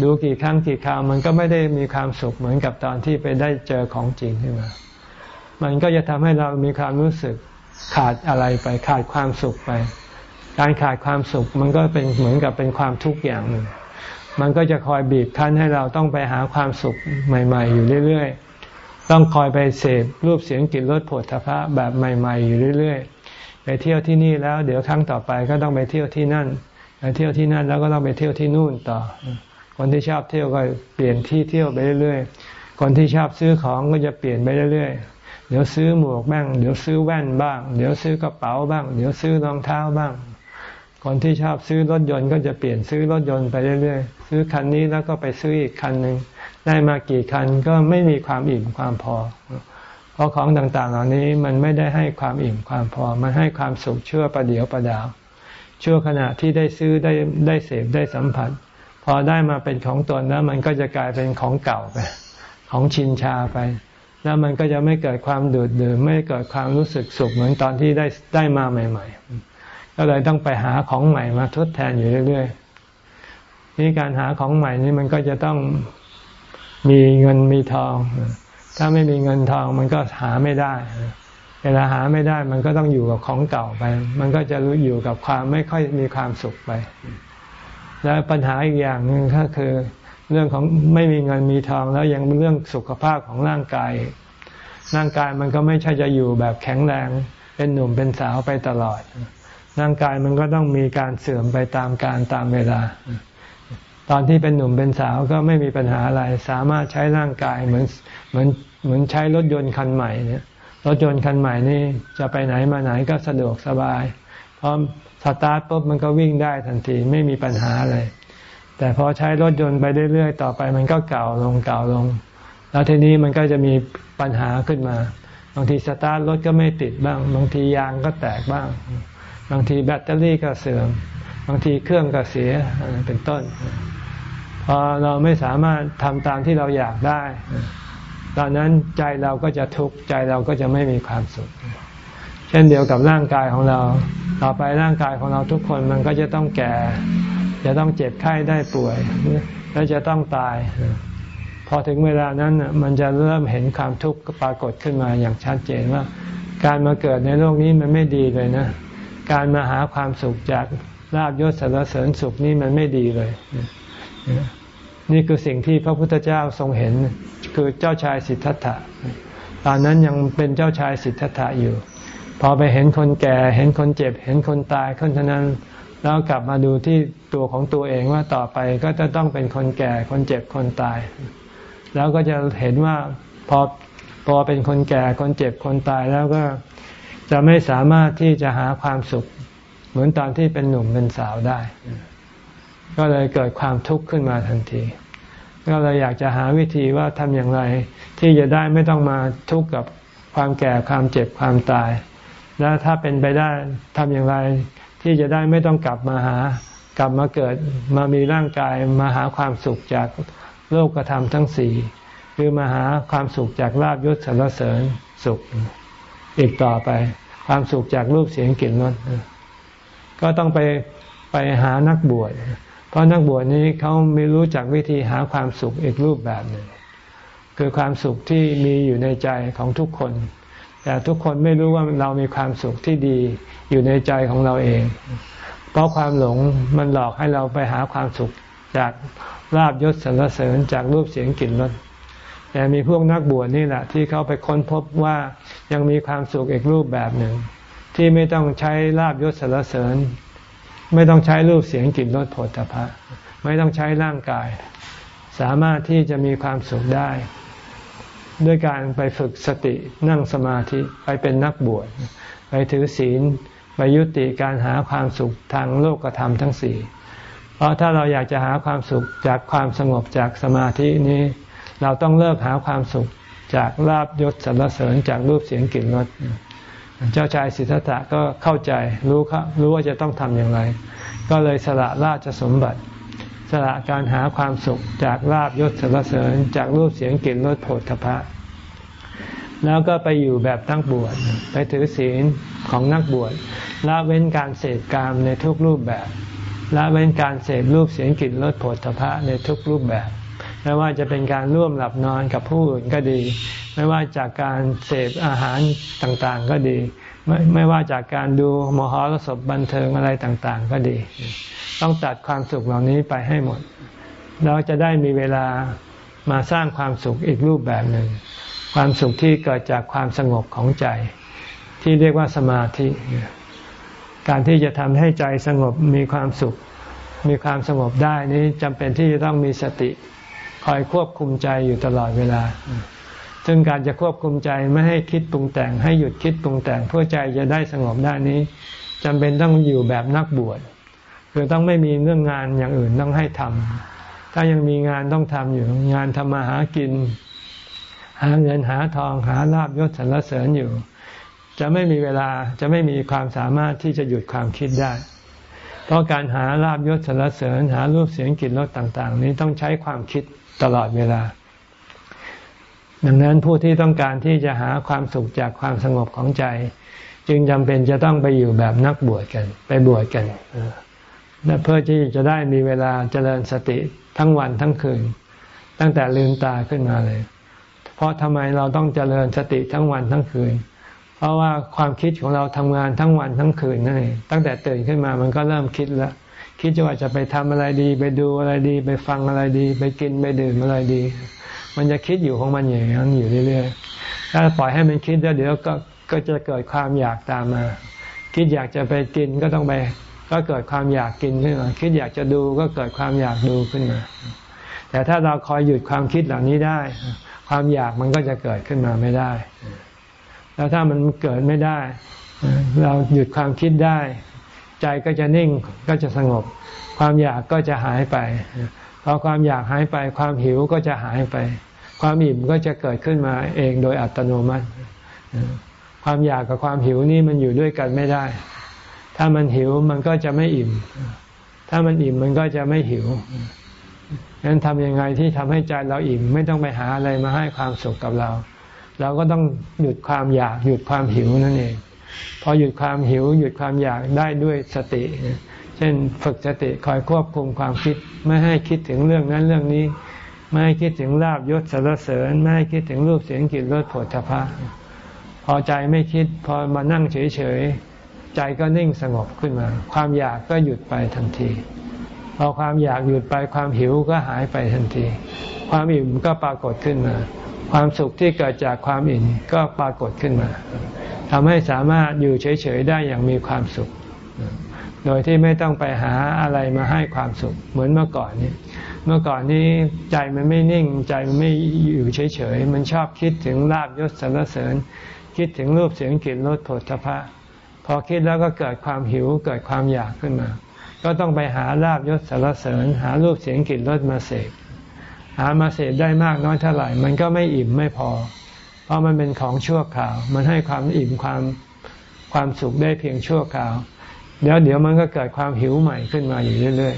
ดูกี่ครั้งกี่คราวมันก็ไม่ได้มีความสุขเหมือนกับตอนที่ไปได้เจอของจริงขึ้นมา มันก็จะทำให้เรามีความรู้สึกขาดอะไรไปขาดความสุขไป การขาดความสุขมันก็เป็นเหมือนกับเป็นความทุกข์อย่างหนึ่งมันก็จะคอยบีบคั้นให้เราต้องไปหาความสุขใหม่ ๆ อยู่เรื่อยๆ ต้องคอยไปเสพรูปเสียงกลิ่นรสผลทพะแบบใหม่ ๆ อยู่เรื่อย ๆ ไปเที่ยวที่นี่แล้ว เดี๋ยวครั้งต่อไปก็ต้องไปเที่ยวที่นั่น ไปเที่ยวที่นั่นแล้วก็ต้องไปเที่ยวที่นู่นต่อ คนที่ชอบเที่ยวก็เปลี่ยนที่เที่ยวไปเรื่อย ๆ คนที่ชอบซื้อของก็จะเปลี่ยนไปเรื่อย ๆ เดี๋ยวซื้อหมวกบ้าง เดี๋ยวซื้อแว่นบ้าง เดี๋ยวซื้อกระเป๋าบ้าง เดี๋ยวซื้อรองเท้าบ้างคนที่ชอบซื้อรถยนต์ก็จะเปลี่ยนซื้อรถยนต์ไปเรื่อยๆ ซื้อคันนี้แล้วก็ไปซื้ออีกคันหนึ่ง ได้มากี่คันก็ไม่มีความอิ่มความพอ เพราะของต่างๆ เหล่านี้มันไม่ได้ให้ความอิ่มความพอ มันให้ความสุขเชื่อประเดียวประดาวชั่วขณะที่ได้ซื้อได้ได้เสพได้สัมผัส พอได้มาเป็นของตนแล้วมันก็จะกลายเป็นของเก่าไป ของชินชาไป แล้วมันก็จะไม่เกิดความดูดดื่มไม่เกิดความรู้สึกสุขเหมือนตอนที่ได้ได้มาใหม่ ๆ ก็เลยต้องไปหาของใหม่มาทดแทนอยู่เรื่อยๆนี่การหาของใหม่นี่มันก็จะต้อง มีเงินมีทอง ถ้าไม่มีเงินทองมันก็หาไม่ได้ เวลาหาไม่ได้มันก็ต้องอยู่กับของเก่าไป มันก็จะรู้อยู่กับความไม่ค่อยมีความสุขไป แล้วปัญหาอีกอย่างหนึ่งก็คือ เรื่องของไม่มีเงินมีทองแล้วยังเรื่องสุขภาพของร่างกาย ร่างกายมันก็ไม่ใช่จะอยู่แบบแข็งแรงเป็นหนุ่มเป็นสาวไปตลอด ร่างกายมันก็ต้องมีการเสื่อมไปตามการตามเวลา ตอนที่เป็นหนุ่มเป็นสาวก็ไม่มีปัญหาอะไร สามารถใช้ร่างกายเหมือนเหมือนเหมือนใช้รถยนต์คันใหม่เนี่ยรถยนต์คันใหม่นี่จะไปไหนมาไหนก็สะดวกสบาย เพราะสตาร์ทปุ๊บมันก็วิ่งได้ทันทีไม่มีปัญหาอะไร แต่พอใช้รถยนต์ไปเรื่อยๆ ต่อไปมันก็เก่าลงเก่าลง แล้วทีนี้มันก็จะมีปัญหาขึ้นมา บางทีสตาร์ทรถก็ไม่ติดบ้าง บางทียางก็แตกบ้าง บางทีแบตเตอรี่ก็เสื่อม บางทีเครื่องก็เสียเป็นต้น พอเราไม่สามารถทำตามที่เราอยากได้ ตอนนั้นใจเราก็จะทุกข์ใจเราก็จะไม่มีความสุข เช่นเดียวกับร่างกายของเรา ต่อไปร่างกายของเราทุกคนมันก็จะต้องแก่ จะต้องเจ็บไข้ได้ป่วย แล้วจะต้องตาย พอถึงเวลานั้นมันจะเริ่มเห็นความทุกข์ปรากฏขึ้นมาอย่างชัดเจนว่า การมาเกิดในโลกนี้มันไม่ดีเลยนะ การมาหาความสุขจากลาบยศสารเสริญสุขนี่มันไม่ดีเลย นี่คือสิ่งที่พระพุทธเจ้าทรงเห็นคือเจ้าชายสิทธัตถะตอนนั้นยังเป็นเจ้าชายสิทธัตถะอยู่ พอไปเห็นคนแก่ เห็นคนเจ็บ เห็นคนตายคนนั้น แล้วกลับมาดูที่ตัวของตัวเองว่าต่อไปก็จะต้องเป็นคนแก่คนเจ็บคนตาย แล้วก็จะเห็นว่าพอพอเป็นคนแก่คนเจ็บคนตายแล้วก็จะไม่สามารถที่จะหาความสุข เหมือนตอนที่เป็นหนุ่มเป็นสาวได้ ก็เลยเกิดความทุกข์ขึ้นมาทันที ก็เลยอยากจะหาวิธีว่าทำอย่างไร ที่จะได้ไม่ต้องมาทุกข์กับความแก่ความเจ็บความตาย แล้วถ้าเป็นไปได้ทำอย่างไร ที่จะได้ไม่ต้องกลับมาหากลับมาเกิดมามีร่างกายมาหาความสุขจากโลกธรรมทั้งสี่คือมาหาความสุขจากลาบยศสรรเสริญสุข อีกต่อไป ความสุขจากรูปเสียงกลิ่นรสก็ต้องไปไปหานักบวช เพราะนักบวชนี้เขาไม่รู้จักวิธีหาความสุขอีกรูปแบบหนึ่งคือความสุขที่มีอยู่ในใจของทุกคน แต่ทุกคนไม่รู้ว่าเรามีความสุขที่ดีอยู่ในใจของเราเอง เพราะความหลงมันหลอกให้เราไปหาความสุขจากลาบยศสรรเสริญจากรูปเสียงกลิ่นรสแต่มีพวกนักบวชนี่แหละที่เขาไปค้นพบว่ายังมีความสุขอีกรูปแบบหนึ่ง ที่ไม่ต้องใช้ลาบยศสรรเสริญ ไม่ต้องใช้รูปเสียงกลิ่นรสผลตภะไม่ต้องใช้ร่างกาย สามารถที่จะมีความสุขได้ ด้วยการไปฝึกสตินั่งสมาธิไปเป็นนักบวชไปถือศีลไปยุติการหาความสุขทางโลกธรรมทั้งสี่เพราะถ้าเราอยากจะหาความสุขจากความสงบจากสมาธินี้ เราต้องเลิกหาความสุขจากลาบยศสรรเสริญจากรูปเสียงกลิ่นรส เจ้าชายสิทธัตถะก็เข้าใจรู้ครับรู้ว่าจะต้องทำอย่างไร ก็เลยสละราชสมบัติ สละการหาความสุขจากลาบยศสรรเสริญ จากรูปเสียงกลิ่นรสโผฏฐพะแล้วก็ไปอยู่แบบนักบวชไปถือศีลของนักบวชละเว้นการเสพกามในทุกรูปแบบละเว้นการเสพรูปเสียงกลิ่นรสโผฏฐะในทุกรูปแบบ ไม่ว่าจะเป็นการร่วมหลับนอนกับผู้อื่นก็ดี ไม่ว่าจากการเสพอาหารต่างๆก็ดี ไม่ไม่ว่าจากการดูมหรสพบันเทิงอะไรต่างๆ ก็ดี ต้องตัดความสุขเหล่านี้ไปให้หมด เราจะได้มีเวลามาสร้างความสุขอีกรูปแบบหนึ่ง ความสุขที่เกิดจากความสงบของใจ ที่เรียกว่าสมาธิ การที่จะทำให้ใจสงบมีความสุข มีความสงบได้นี้จำเป็นที่จะต้องมีสติ คอยควบคุมใจอยู่ตลอดเวลา ซึ่งการจะควบคุมใจไม่ให้คิดปรุงแต่ง ให้หยุดคิดปรุงแต่งเพื่อใจจะได้สงบได้นี้จำเป็นต้องอยู่แบบนักบวชคือต้องไม่มีเรื่องงานอย่างอื่นต้องให้ทำถ้ายังมีงานต้องทำอยู่ งานทำมาหากิน หาเงินหาทองหาลาบยศสรรเสริญอยู่ จะไม่มีเวลาจะไม่มีความสามารถที่จะหยุดความคิดได้ เพราะการหาลาบยศสรรเสริญ หารูปเสียงกลิ่นรสต่าง ๆ นี้ต้องใช้ความคิด ตลอดเวลา ดังนั้นผู้ที่ต้องการที่จะหาความสุขจากความสงบของใจ จึงจำเป็นจะต้องไปอยู่แบบนักบวชกัน ไปบวชกันและเพื่อที่จะได้มีเวลาเจริญสติทั้งวันทั้งคืน ตั้งแต่ลืมตาขึ้นมาเลย เพราะทำไมเราต้องเจริญสติทั้งวันทั้งคืน เพราะว่าความคิดของเราทำงานทั้งวันทั้งคืนนั่นเองตั้งแต่ตื่นขึ้นมามันก็เริ่มคิดแล้ว คิดว่าจะไปทำอะไรดี ไปดูอะไรดี ไปฟังอะไรดี ไปกินไปดื่มอะไรดี มันจะคิดอยู่ของมันอย่างนั้นอยู่เรื่อยๆถ้าปล่อยให้มันคิดแล้วเดี๋ยวก็ก็จะเกิดความอยากตามมา คิดอยากจะไปกินก็ต้องไป ก็เกิดความอยากกินขึ้นมาคิดอยากจะดูก็เกิดความอยากดูขึ้นมา แต่ถ้าเราคอยหยุดความคิดเหล่านี้ได้ ความอยากมันก็จะเกิดขึ้นมาไม่ได้ แล้วถ้ามันเกิดไม่ได้ เราหยุดความคิดได้ ใจก็จะนิ่งก็จะสงบ ความอยากก็จะหายไปพอความอยากหายไป ความหิวก็จะหายไป ความอิ่มก็จะเกิดขึ้นมาเองโดยอัตโนมัติ ความอยากกับความหิวนี่มันอยู่ด้วยกันไม่ได้ ถ้ามันหิวมันก็จะไม่อิ่ม ถ้ามันอิ่มมันก็จะไม่หิวงั้นทำยังไงที่ทำให้ใจเราอิ่ม ไม่ต้องไปหาอะไรมาให้ความสุขกับเรา เราก็ต้องหยุดความอยากหยุดความหิวนั่นเอง พอหยุดความหิวหยุดความอยากได้ด้วยสติ เช่นฝึกสติคอยควบคุมความคิด ไม่ให้คิดถึงเรื่องนั้นเรื่องนี้ ไม่ให้คิดถึงลาบยศสรรเสริญ ไม่ให้คิดถึงรูปเสียงกลิ่นรสผลทพะพอใจไม่คิดพอมานั่งเฉยๆใจก็นิ่งสงบขึ้นมา ความอยากก็หยุดไปทันทีพอความอยากหยุดไปความหิวก็หายไปทันที ความอิ่มก็ปรากฏขึ้นมาคความสุขที่เกิดจากความอิ่มก็ปรากฏขึ้นมา ทำให้สามารถอยู่เฉยๆได้อย่างมีความสุข โดยที่ไม่ต้องไปหาอะไรมาให้ความสุข เหมือนเมื่อก่อนนี้เมื่อก่อนนี้ใจมันไม่นิ่ง ใจมันไม่อยู่เฉยๆ มันชอบคิดถึงลาบยศสรรเสริญ คิดถึงรูปเสียงกลิ่นรสผลทพะพอคิดแล้วก็เกิดความหิวเกิดความอยากขึ้นมา ก็ต้องไปหาลาบยศสรรเสริญ หารูปเสียงกลิ่นรสมาเสกหามาเสพได้มากน้อยเท่าไหร่ มันก็ไม่อิ่มไม่พอ ราะมันเป็นของชั่วคราว มันให้ความอิ่มความความสุขได้เพียงชั่วคราว เดี๋ยวเดี๋ยวมันก็เกิดความหิวใหม่ขึ้นมาอยู่เรื่อย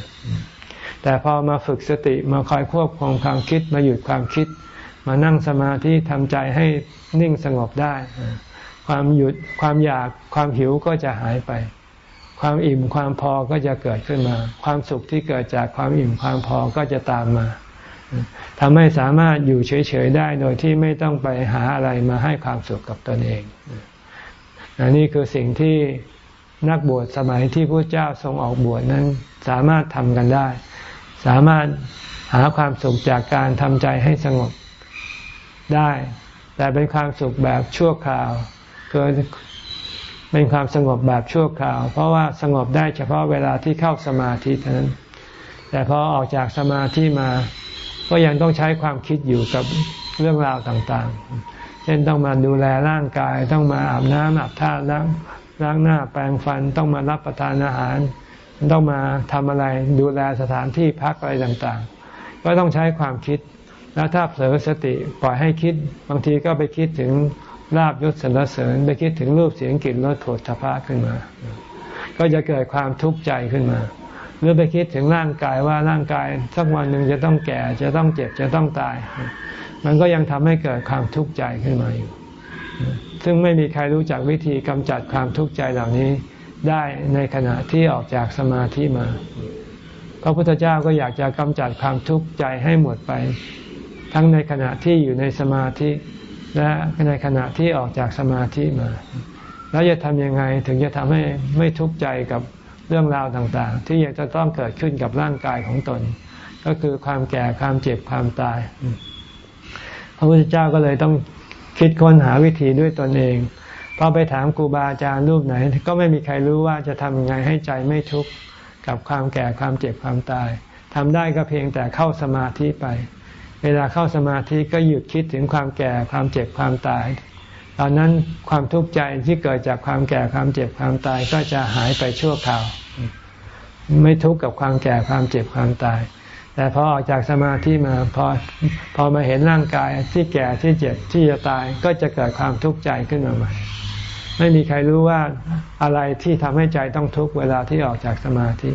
ๆ แต่พอมาฝึกสติมาคอยควบคุมความคิดมาหยุดความคิด มานั่งสมาธิทำใจให้นิ่งสงบได้ ความหยุดความอยากความหิวก็จะหายไป ความอิ่มความพอก็จะเกิดขึ้นมา ความสุขที่เกิดจากความอิ่มความพอก็จะตามมา ทำให้สามารถอยู่เฉยๆได้โดยที่ไม่ต้องไปหาอะไรมาให้ความสุขกับตนเองอนนี้คือสิ่งที่นักบวชสมัยที่พระเจ้าทรงออกบวชนั้นสามารถทำกันได้ สามารถหาความสุขจากการทำใจให้สงบได้ แต่เป็นความสุขแบบชั่วคราวเกิดเป็นความสงบแบบชั่วคราว เพราะว่าสงบได้เฉพาะเวลาที่เข้าสมาธิเท่านั้น แต่พอออกจากสมาธิมา ก็ยังต้องใช้ความคิดอยู่กับเรื่องราวต่างๆ เช่นต้องมาดูแลร่างกาย ต้องมาอาบน้ำอาบท่าล้างล้างหน้าแปรงฟันต้องมารับประทานอาหาร ต้องมาทำอะไรดูแลสถานที่พักอะไรต่างๆ ก็ต้องใช้ความคิด แล้วถ้าเผลอสติปล่อยให้คิด บางทีก็ไปคิดถึงลาบยศสรรเสริญ ไปคิดถึงรูปเสียงกลิ่นรสโผฏฐพะขึ้นมา ก็จะเกิดความทุกข์ใจขึ้นมา หรือไปคิดถึงร่างกายว่าร่างกายสักวันหนึ่งจะต้องแก่จะต้องเจ็บจะต้องตาย มันก็ยังทำให้เกิดความทุกข์ใจขึ้นมาอยู่ ซึ่งไม่มีใครรู้จักวิธีกำจัดความทุกข์ใจเหล่านี้ได้ในขณะที่ออกจากสมาธิมา พระพุทธเจ้าก็อยากจะกำจัดความทุกข์ใจให้หมดไป ทั้งในขณะที่อยู่ในสมาธิ และในขณะที่ออกจากสมาธิมา แล้วจะทำยังไงถึงจะทำให้ไม่ทุกข์ใจกับ เรื่องราวต่างๆ ที่ยังจะต้องเกิดขึ้นกับร่างกายของตน ก็คือความแก่ความเจ็บความตาย พระพุทธเจ้าก็เลยต้องคิดค้นหาวิธีด้วยตนเองพอไปถามครูบาอาจารย์รูปไหน ก็ไม่มีใครรู้ว่าจะทำยังไงให้ใจไม่ทุกข์กับความแก่ความเจ็บความตายทำได้ก็เพียงแต่เข้าสมาธิไป เวลาเข้าสมาธิก็หยุดคิดถึงความแก่ความเจ็บความตาย ตอนนั้นความทุกข์ใจที่เกิดจากความแก่ความเจ็บความตายก็จะหายไปชั่วคราว ไม่ทุกข์กับความแก่ความเจ็บความตาย แต่พอออกจากสมาธิมาพอพอมาเห็นร่างกายที่แก่ที่เจ็บที่จะตายก็จะเกิดความทุกข์ใจขึ้นมาใหม่ ไม่มีใครรู้ว่าอะไรที่ทำให้ใจต้องทุกข์เวลาที่ออกจากสมาธิ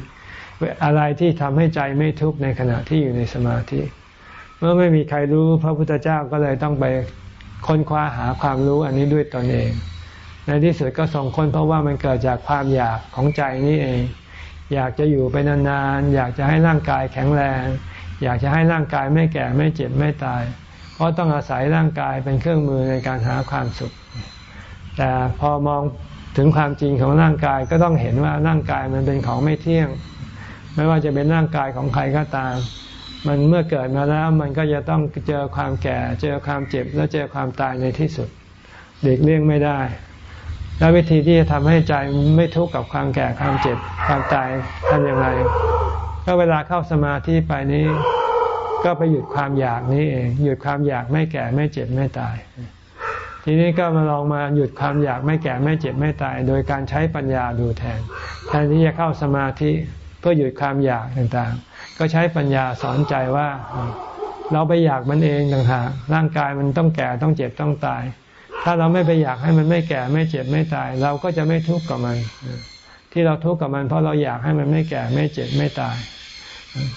อะไรที่ทำให้ใจไม่ทุกข์ในขณะที่อยู่ในสมาธิ เมื่อไม่มีใครรู้พระพุทธเจ้าก็เลยต้องไป ค้นคว้าหาความรู้อันนี้ด้วยตนเอง ในที่สุดก็ส่งคนเพราะว่ามันเกิดจากความอยากของใจนี่เอง อยากจะอยู่ไปนานๆ อยากจะให้ร่างกายแข็งแรง อยากจะให้ร่างกายไม่แก่ไม่เจ็บไม่ตาย เพราะต้องอาศัยร่างกายเป็นเครื่องมือในการหาความสุข แต่พอมองถึงความจริงของร่างกายก็ต้องเห็นว่าร่างกายมันเป็นของไม่เที่ยง ไม่ว่าจะเป็นร่างกายของใครก็ตาม มันเมื่อเกิดมาแล้วมันก็จะต้องเจอความแก่ เจอความเจ็บแล้วเจอความตายในที่สุดเด็กเลี่ยงไม่ได้ แล้ววิธีที่จะทำให้ใจไม่ทุกข์กับความแก่ความเจ็บความตายทำอย่างไรก็เวลาเข้าสมาธิไปนี้ ก็ไปหยุดความอยากนี้เองหยุดความอยากไม่แก่ไม่เจ็บไม่ตาย ทีนี้ก็มาลองมาหยุดความอยากไม่แก่ไม่เจ็บไม่ตาย โดยการใช้ปัญญาดูแทน แทนที่จะเข้าสมาธิเพื่อหยุดความอยากต่าง ก็ใช้ปัญญาสอนใจว่า เราไปอยากมันเองต่างหากร่างกายมันต้องแก่ต้องเจ็บต้องตาย ถ้าเราไม่ไปอยากให้มันไม่แก่ไม่เจ็บไม่ตาย เราก็จะไม่ทุกข์กับมัน ที่เราทุกข์กับมัน เพราะเราอยากให้มันไม่แก่ไม่เจ็บไม่ตาย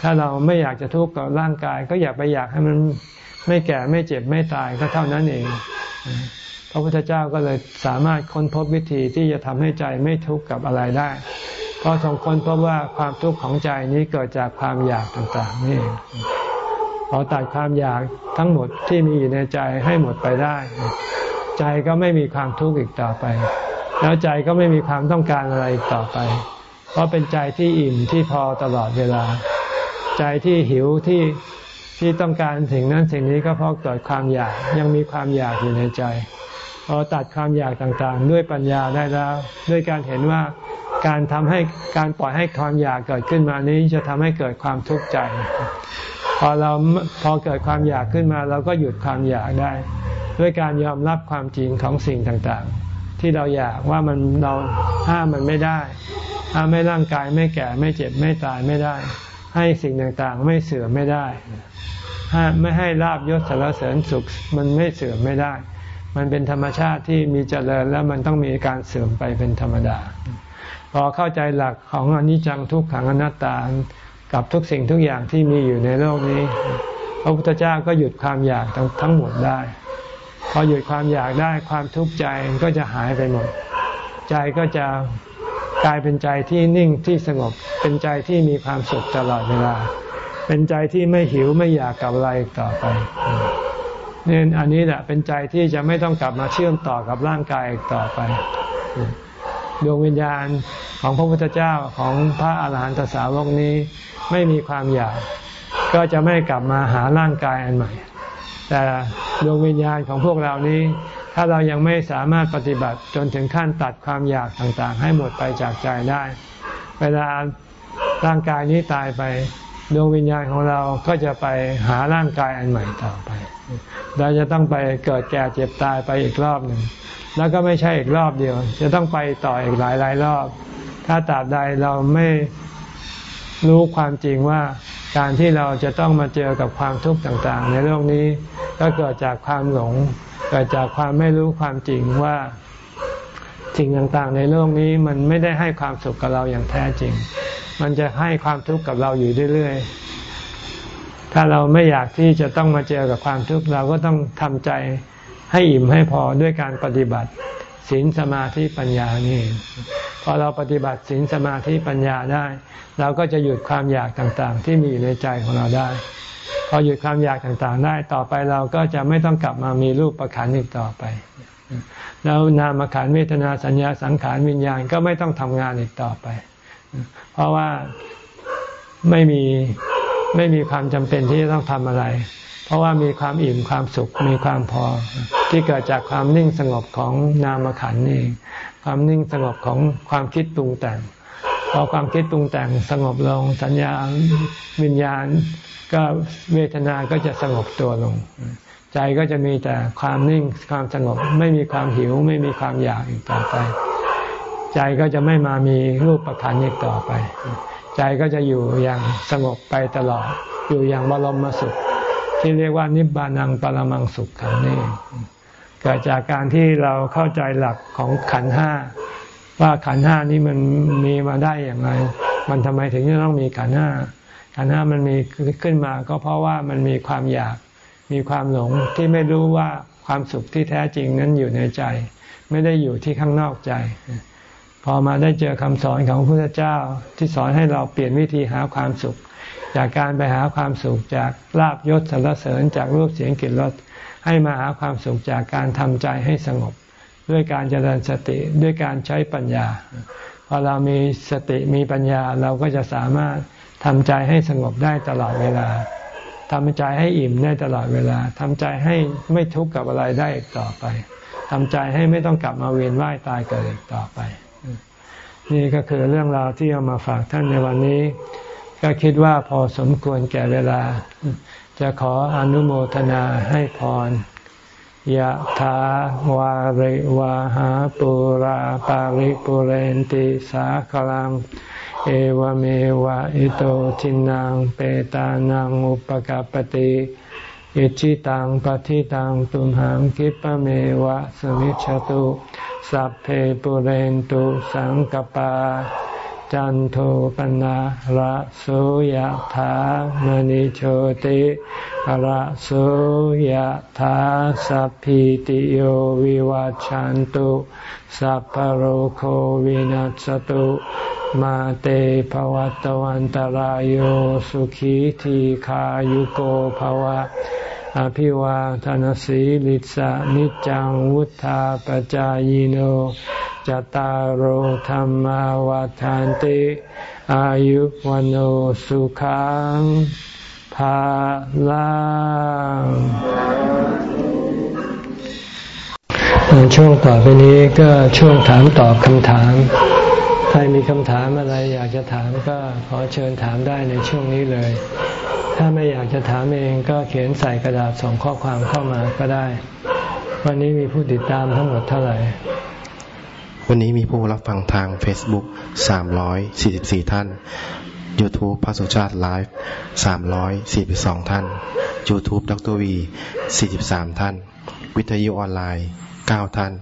ถ้าเราไม่อยากจะทุกข์กับร่างกาย ก็อย่าไปอยากให้มันไม่แก่ไม่เจ็บไม่ตายก็เท่านั้นเองพระพุทธเจ้าก็เลยสามารถค้นพบวิธีที่จะทำให้ใจไม่ทุกข์กับอะไรได้ ก็ทรงค้นพบว่าความทุกข์ของใจนี้เกิดจากความอยากต่างๆนี่พอตัดความอยากทั้งหมดที่มีอยู่ในใจให้หมดไปได้ ใจก็ไม่มีความทุกข์อีกต่อไป แล้วใจก็ไม่มีความต้องการอะไรอีกต่อไป เพราะเป็นใจที่อิ่มที่พอตลอดเวลา ใจที่หิวที่ที่ต้องการสิ่งนั้นสิ่งนี้ก็เพราะเกิดความอยากยังมีความอยากอยู่ในใจพอตัดความอยากต่างๆ ด้วยปัญญาได้แล้ว ด้วยการเห็นว่า การทำให้การปล่อยให้ความอยากเกิดขึ้นมานี้จะทำให้เกิดความทุกข์ใจ พอเราพอเกิดความอยากขึ้นมา เราก็หยุดความอยากได้ ด้วยการยอมรับความจริงของสิ่งต่างๆ ที่เราอยากว่ามันเราห้ามมันไม่ได้ห้ามไม่ร่างกายไม่แก่ไม่เจ็บไม่ตายไม่ได้ ให้สิ่งต่างๆ ไม่เสื่อมไม่ได้ห้ามไม่ให้ลาบยศสารเสริญสุขมันไม่เสื่อมไม่ได้ มันเป็นธรรมชาติที่มีเจริญแล้วมันต้องมีการเสื่อมไปเป็นธรรมดา พอเข้าใจหลักของอนิจจังทุกขังอนัตตากับทุกสิ่งทุกอย่างที่มีอยู่ในโลกนี้ พระพุทธเจ้าก็หยุดความอยากทั้งหมดได้ พอหยุดความอยากได้ความทุกข์ใจก็จะหายไปหมด ใจก็จะกลายเป็นใจที่นิ่งที่สงบ เป็นใจที่มีความสุขตลอดเวลา เป็นใจที่ไม่หิวไม่อยากกับอะไรต่อไปเนี่ยอันนี้แหละเป็นใจที่จะไม่ต้องกลับมาเชื่อมต่อกับร่างกายอีกต่อไป ดวงวิญญาณของพระพุทธเจ้าของพระอาหารหันตสาวกนี้ไม่มีความอยาก ก็จะไม่กลับมาหาร่างกายอันใหม่ แต่ดวงวิญญาณของพวกเรานี้ ถ้าเรายังไม่สามารถปฏิบัติจนถึงขั้นตัดความอยากต่างๆ ให้หมดไปจากใจได้ เวลาร่างกายนี้ตายไปดวงวิญญาณของเราก็จะไปหาร่างกายอันใหม่ต่อไป เราจะต้องไปเกิดแก่เจ็บตายไปอีกรอบหนึ่ง แล้วก็ไม่ใช่อีกรอบเดียว จะต้องไปต่ออีกหลายหลายรอบ ถ้าตราบใดเราไม่รู้ความจริงว่าการที่เราจะต้องมาเจอกับความทุกข์ต่างๆ ในโลกนี้ก็เกิดจากความหลง เกิดจากความไม่รู้ความจริงว่าสิ่งต่างๆ ในโลกนี้มันไม่ได้ให้ความสุขกับเราอย่างแท้จริง มันจะให้ความทุกข์กับเราอยู่เรื่อยๆ ถ้าเราไม่อยากที่จะต้องมาเจอกับความทุกข์เราก็ต้องทำใจ ให้อิ่มให้พอด้วยการปฏิบัติศีลสมาธิปัญญานี่พอเราปฏิบัติศีลสมาธิปัญญาได้ เราก็จะหยุดความอยากต่างๆ ที่มีอยู่ในใจของเราได้ พอหยุดความอยากต่างๆ ได้ต่อไปเราก็จะไม่ต้องกลับมามีรูปประคันอีกต่อไป แล้วนามขันเวทนาสัญญาสังขารวิญญาณก็ไม่ต้องทำงานอีกต่อไป เพราะว่าไม่มีไม่มีความจำเป็นที่จะต้องทำอะไร เพราะว่ามีความอิ่มความสุขมีความพอ ที่เกิดจากความนิ่งสงบของนามขันนี่ ความนิ่งสงบของความคิดปรุงแต่งพอความคิดปรุงแต่งสงบลงสัญญาวิญญาณ ก็เวทนาก็จะสงบตัวลง ใจก็จะมีแต่ความนิ่งความสงบ ไม่มีความหิว ไม่มีความอยากอีกต่อไป ใจก็จะไม่มามีรูปประคันอีกต่อไป ใจก็จะอยู่อย่างสงบไปตลอด อยู่อย่างบรมสุข ที่เรียกว่านิบานังปรมังสุขขันนี่เกิดจากการที่เราเข้าใจหลักของขันห้าว่าขันห้านี้มันมีมาได้อย่างไร มันทำไมถึงจะต้องมีขันห้าขันห้ามันมีขึ้นมา ก็เพราะว่ามันมีความอยาก มีความหลงที่ไม่รู้ว่าความสุขที่แท้จริงนั้นอยู่ในใจ ไม่ได้อยู่ที่ข้างนอกใจ พอมาได้เจอคำสอนของพระพุทธเจ้าที่สอนให้เราเปลี่ยนวิธีหาความสุข จากการไปหาความสุขจากลาบยศสรรเสริญจากรูปเสียงกลิ่นรสให้มาหาความสุขจากการทำใจให้สงบ ด้วยการเจริญสติด้วยการใช้ปัญญาพอเรามีสติมีปัญญาเราก็จะสามารถทำใจให้สงบได้ตลอดเวลาทำใจให้อิ่มได้ตลอดเวลาทำใจให้ไม่ทุกข์กับอะไรได้อีกต่อไปทำใจให้ไม่ต้องกลับมาเวียนว่ายตายเกิดอีกต่อไป นี่ก็คือเรื่องราวที่เอามาฝากท่านในวันนี้ ก็คิดว่าพอสมควรแก่เวลา จะขออนุโมทนาให้พรยะถาวาริวาหาปุราปาริปุเรนติสาคลัง เอวเมวะอิโตทินังเปตานังอุปกาปติอิชิตังปฏิตังตุมหังคิปเมวะสมิจฉตุ สัพเพปุเรนตุสังกปา จันโทปนะระโสยธามณิโชติระโสยธาสัพพิติโยวิวัจจันตุสัพพโรโควินัสตุมาเตภวัตวันตารโยสุขีทีขายุโกภวะ อภิวาทานสีลิสานิจังวุธาปจายโน จตารโหธรรมวาทานติ อายุวันโอสุขังภาลังช่วงต่อไปนี้ก็ช่วงถามตอบคำถาม ใครมีคำถามอะไรอยากจะถามก็ขอเชิญถามได้ในช่วงนี้เลย ถ้าไม่อยากจะถามเองก็เขียนใส่กระดาษส่งข้อความเข้ามาก็ได้ วันนี้มีผู้ติดตามทั้งหมดเท่าไหร่ วันนี้มีผู้รับฟังทาง Facebook 344 ท่าน YouTube พระสุชาติไลฟ์342 ท่าน YouTube ดรวี 43 ท่าน วิทยุออนไลน์ 9 ท่าน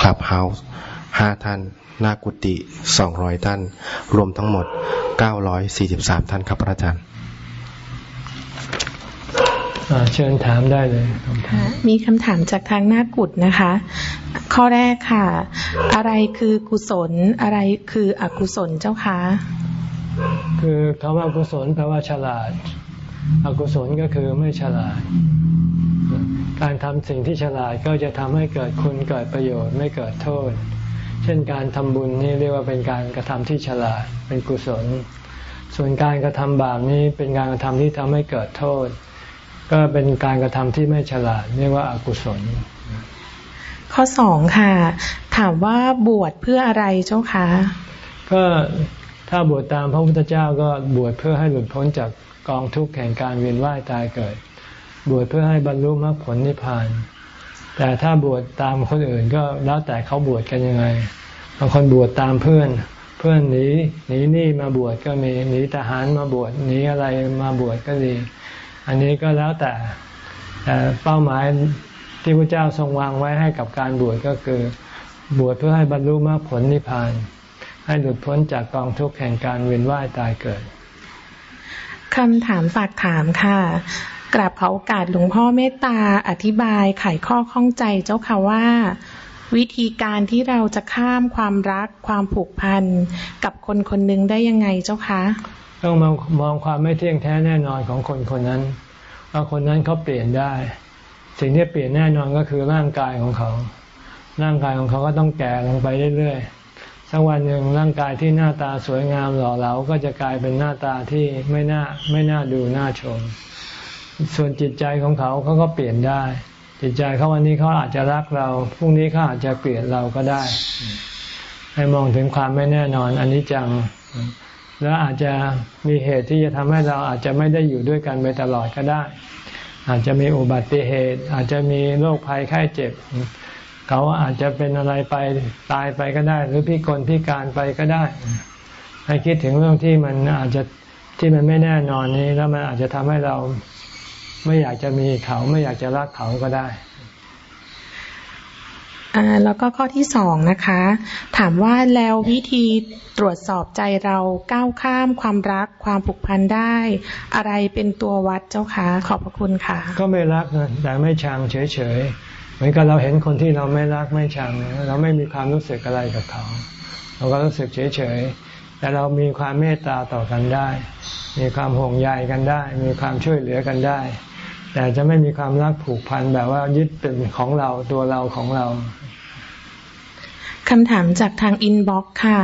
Clubhouse 5ท่านนากุติ200 ท่าน รวมทั้งหมด 943 ท่านครับพระอาจารย์ เชิญถามได้เลยมีคำถามจากทางหน้ากุดนะคะ ข้อแรกค่ะ อะไรคือกุศล อะไรคืออกุศลเจ้าคะคือคำว่ากุศลแปลว่าฉลาด อกุศลก็คือไม่ฉลาด การทำสิ่งที่ฉลาดก็จะทำให้เกิดคุณเกิดประโยชน์ไม่เกิดโทษ เช่นการทำบุญนี่เรียกว่าเป็นการกระทำที่ฉลาดเป็นกุศล ส่วนการกระทำบาปนี้เป็นการกระทำที่ทำให้เกิดโทษ ก็เป็นการกระทำที่ไม่ฉลาด เรียกว่าอากุศล ข้อสองค่ะ ถามว่าบวชเพื่ออะไรเจ้าคะก็ถ้าบวชตามพระพุทธเจ้าก็บวชเพื่อให้หลุดพ้นจากกองทุกข์แห่งการเวียนว่ายตายเกิด บวชเพื่อให้บรรลุมรรคผลนิพพาน แต่ถ้าบวชตามคนอื่นก็แล้วแต่เขาบวชกันยังไงบางคนบวชตามเพื่อน เพื่อนหนีหนีนี่มาบวชก็มีหนีทหารมาบวชหนีอะไรมาบวชก็ดี อันนี้ก็แล้วแต่แตเป้าหมายที่พระเจ้าทรงวางไว้ให้กับการบวชก็คือบวชเพื่อให้บรรลุมรรคผลนิพพาน ให้หลุดพ้นจากกองทุกข์แห่งการเวียนว่ายตายเกิดคำถามฝากถามค่ะกราบขอโอกาสหลวงพ่อเมตตาอธิบายไขข้อข้องใจเจ้าค่ะว่า วิธีการที่เราจะข้ามความรักความผูกพันกับคนคนหนึ่งได้ยังไงเจ้าคะ ต้องมองมองความไม่เที่ยงแท้แน่นอนของคนคนนั้นว่าคนนั้นเขาเปลี่ยนได้ สิ่งที่เปลี่ยนแน่นอนก็คือร่างกายของเขา ร่างกายของเขาก็ต้องแก่ลงไปเรื่อยๆสักวันหนึ่งร่างกายที่หน้าตาสวยงามหล่อเหลาก็จะกลายเป็นหน้าตาที่ไม่น่าไม่น่าดูน่าชม ส่วนจิตใจของเขาเขาก็เปลี่ยนได้ จิตใจเขาวันนี้เขาอาจจะรักเราพรุ่งนี้เขาอาจจะเกลียดเราก็ได้ ให้มองถึงความไม่แน่นอนอันนี้จัง แล้วอาจจะมีเหตุที่จะทำให้เราอาจจะไม่ได้อยู่ด้วยกันไปตลอดก็ได้ อาจจะมีอุบัติเหตุ อาจจะมีโรคภัยไข้เจ็บ เขาอาจจะเป็นอะไรไปตายไปก็ได้ หรือพิกลพิการไปก็ได้ ให้คิดถึงเรื่องที่มันอาจจะที่มันไม่แน่นอนนี้แล้วมันอาจจะทำให้เราไม่อยากจะมีเขาไม่อยากจะรักเขาก็ได้ อ่าแล้วก็ข้อที่สองนะคะ ถามว่าแล้ววิธีตรวจสอบใจเราก้าวข้ามความรักความผูกพันได้ อะไรเป็นตัววัดเจ้าคะขอบพระคุณค่ะ ก็ไม่รักนะแต่ไม่ชังเฉยเหมือนกับเราเห็นคนที่เราไม่รักไม่ชังเราไม่มีความรู้สึกอะไรกับเขา เราก็รู้สึกเฉยเฉยแต่เรามีความเมตตาต่อกันได้ มีความห่วงใยกันได้ มีความช่วยเหลือกันได้ แต่จะไม่มีความรักผูกพันแบบว่ายึดเป็นของเราตัวเราของเรา คำถามจากทางอินบ็อกค่ะ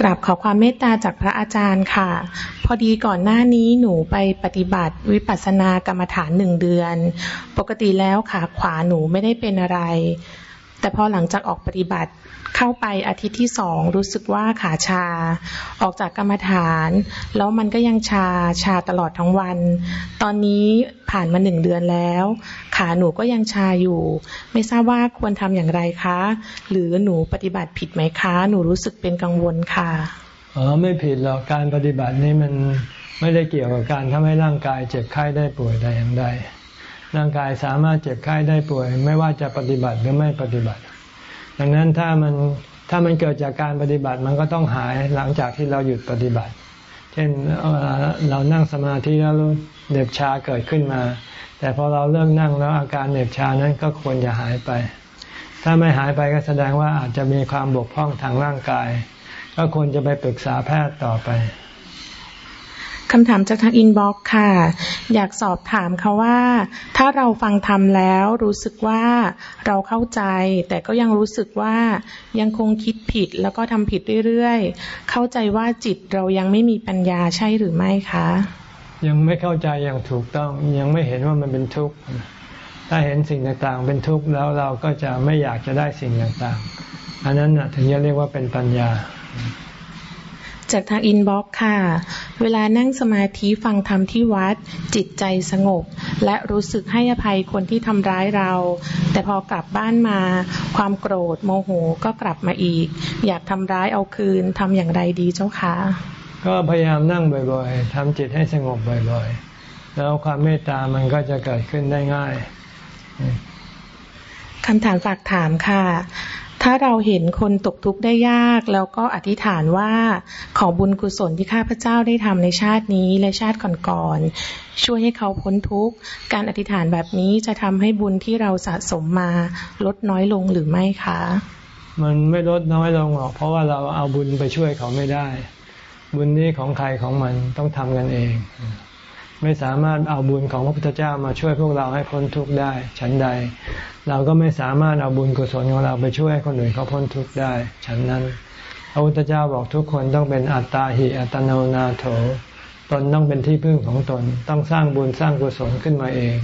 กราบขอความเมตตาจากพระอาจารย์ค่ะ พอดีก่อนหน้านี้หนูไปปฏิบัติวิปัสสนากรรมฐานหนึ่งเดือน ปกติแล้วขาขวาหนูไม่ได้เป็นอะไร แต่พอหลังจากออกปฏิบัติ เข้าไปอาทิตย์ที่สองรู้สึกว่าขาชา ออกจากกรรมฐาน แล้วมันก็ยังชาชาตลอดทั้งวัน ตอนนี้ผ่านมาหนึ่งเดือนแล้ว ขาหนูก็ยังชาอยู่ ไม่ทราบว่าควรทำอย่างไรคะ หรือหนูปฏิบัติผิดไหมคะ หนูรู้สึกเป็นกังวลค่ะอ๋อไม่ผิดหรอกการปฏิบัตินี้มันไม่ได้เกี่ยวกับการทำให้ร่างกายเจ็บไข้ได้ป่วยแต่อย่างใดร่างกายสามารถเจ็บไข้ได้ป่วย ไม่ว่าจะปฏิบัติหรือไม่ปฏิบัติ ดังนั้นถ้ามันถ้ามันเกิดจากการปฏิบัติมันก็ต้องหายหลังจากที่เราหยุดปฏิบัติ เช่นเรานั่งสมาธิแล้วเหน็บชาเกิดขึ้นมา แต่พอเราเลิกนั่งแล้วอาการเหน็บชานั้นก็ควรจะหายไป ถ้าไม่หายไปก็แสดงว่าอาจจะมีความบกพร่องทางร่างกาย ก็ควรจะไปปรึกษาแพทย์ต่อไป คำถามจากทางอินบ็อกค่ะ อยากสอบถามเขาว่า ถ้าเราฟังธรรมแล้วรู้สึกว่าเราเข้าใจ แต่ก็ยังรู้สึกว่ายังคงคิดผิดแล้วก็ทำผิดเรื่อยๆ เข้าใจว่าจิตเรายังไม่มีปัญญาใช่หรือไม่คะ ยังไม่เข้าใจอย่างถูกต้องยังไม่เห็นว่ามันเป็นทุกข์ถ้าเห็นสิ่งต่างๆ เป็นทุกข์แล้วเราก็จะไม่อยากจะได้สิ่งต่างๆ อันนั้นถึงจะเรียกว่าเป็นปัญญา จากทางอินบ็อกค่ะ เวลานั่งสมาธิฟังธรรมที่วัด จิตใจสงบ และรู้สึกให้อภัยคนที่ทำร้ายเรา แต่พอกลับบ้านมา ความโกรธโมโหก็กลับมาอีก อยากทำร้ายเอาคืนทำอย่างไรดีเจ้าคะก็พยายามนั่งบ่อยๆทำจิตให้สงบบ่อยๆ แล้วความเมตตามันก็จะเกิดขึ้นได้ง่ายคำถามฝากถามค่ะ ถ้าเราเห็นคนตกทุกข์ได้ยาก แล้วก็อธิษฐานว่าขอบุญกุศลที่ข้าพเจ้าได้ทำในชาตินี้และชาติก่อนๆช่วยให้เขาพ้นทุกข์ การอธิษฐานแบบนี้จะทำให้บุญที่เราสะสมมาลดน้อยลงหรือไม่คะ มันไม่ลดน้อยลงหรอกเพราะว่าเราเอาบุญไปช่วยเขาไม่ได้ บุญนี้ของใครของมันต้องทำกันเอง ไม่สามารถเอาบุญของพระพุทธเจ้ามาช่วยพวกเราให้พ้นทุกข์ได้ ฉันใด เราก็ไม่สามารถเอาบุญกุศลของเราไปช่วยให้คนอื่นเขาพ้นทุกข์ได้ ฉันนั้น พระพุทธเจ้าบอกทุกคนต้องเป็นอัตตาหิอัตโนนาโถ ตนต้องเป็นที่พึ่งของตน ต้องสร้างบุญสร้างกุศลขึ้นมาเอง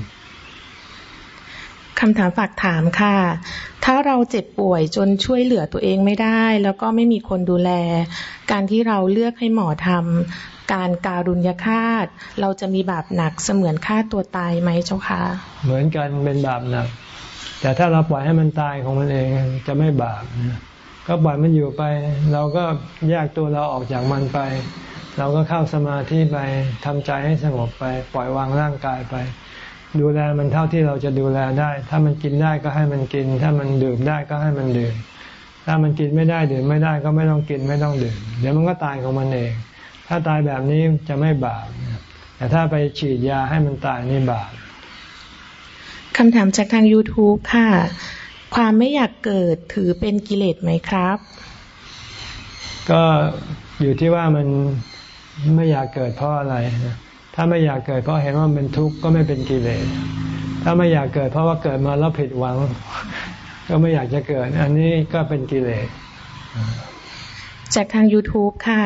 คำถามฝากถามค่ะ ถ้าเราเจ็บป่วยจนช่วยเหลือตัวเองไม่ได้ แล้วก็ไม่มีคนดูแล การที่เราเลือกให้หมอทำ การการุญยฆาต เราจะมีบาปหนักเสมือนฆ่าตัวตายไหมเจ้าคะเหมือนกันเป็นบาปหนัก แต่ถ้าเราปล่อยให้มันตายของมันเองจะไม่บาปก็ปล่อยมันอยู่ไป เราก็แยกตัวเราออกจากมันไป เราก็เข้าสมาธิไปทำใจให้สงบไป ปล่อยวางร่างกายไป ดูแลมันเท่าที่เราจะดูแลได้ ถ้ามันกินได้ก็ให้มันกิน ถ้ามันดื่มได้ก็ให้มันดื่มถ้ามันกินไม่ได้ดื่มไม่ได้ก็ไม่ต้องกินไม่ต้องดื่มเดี๋ยวมันก็ตายของมันเอง ถ้าตายแบบนี้จะไม่บาปแต่ถ้าไปฉีดยาให้มันตายนี่บาปคำถามจากทาง YouTube ค่ะ ความไม่อยากเกิดถือเป็นกิเลสไหมครับ ก็อยู่ที่ว่ามันไม่อยากเกิดเพราะอะไรนะถ้าไม่อยากเกิดเพราะเห็นว่าเป็นทุกข์ก็ไม่เป็นกิเลส ถ้าไม่อยากเกิดเพราะว่าเกิดมาแล้วผิดหวัง ก็ไม่อยากจะเกิด อันนี้ก็เป็นกิเลส จากทาง YouTube ค่ะ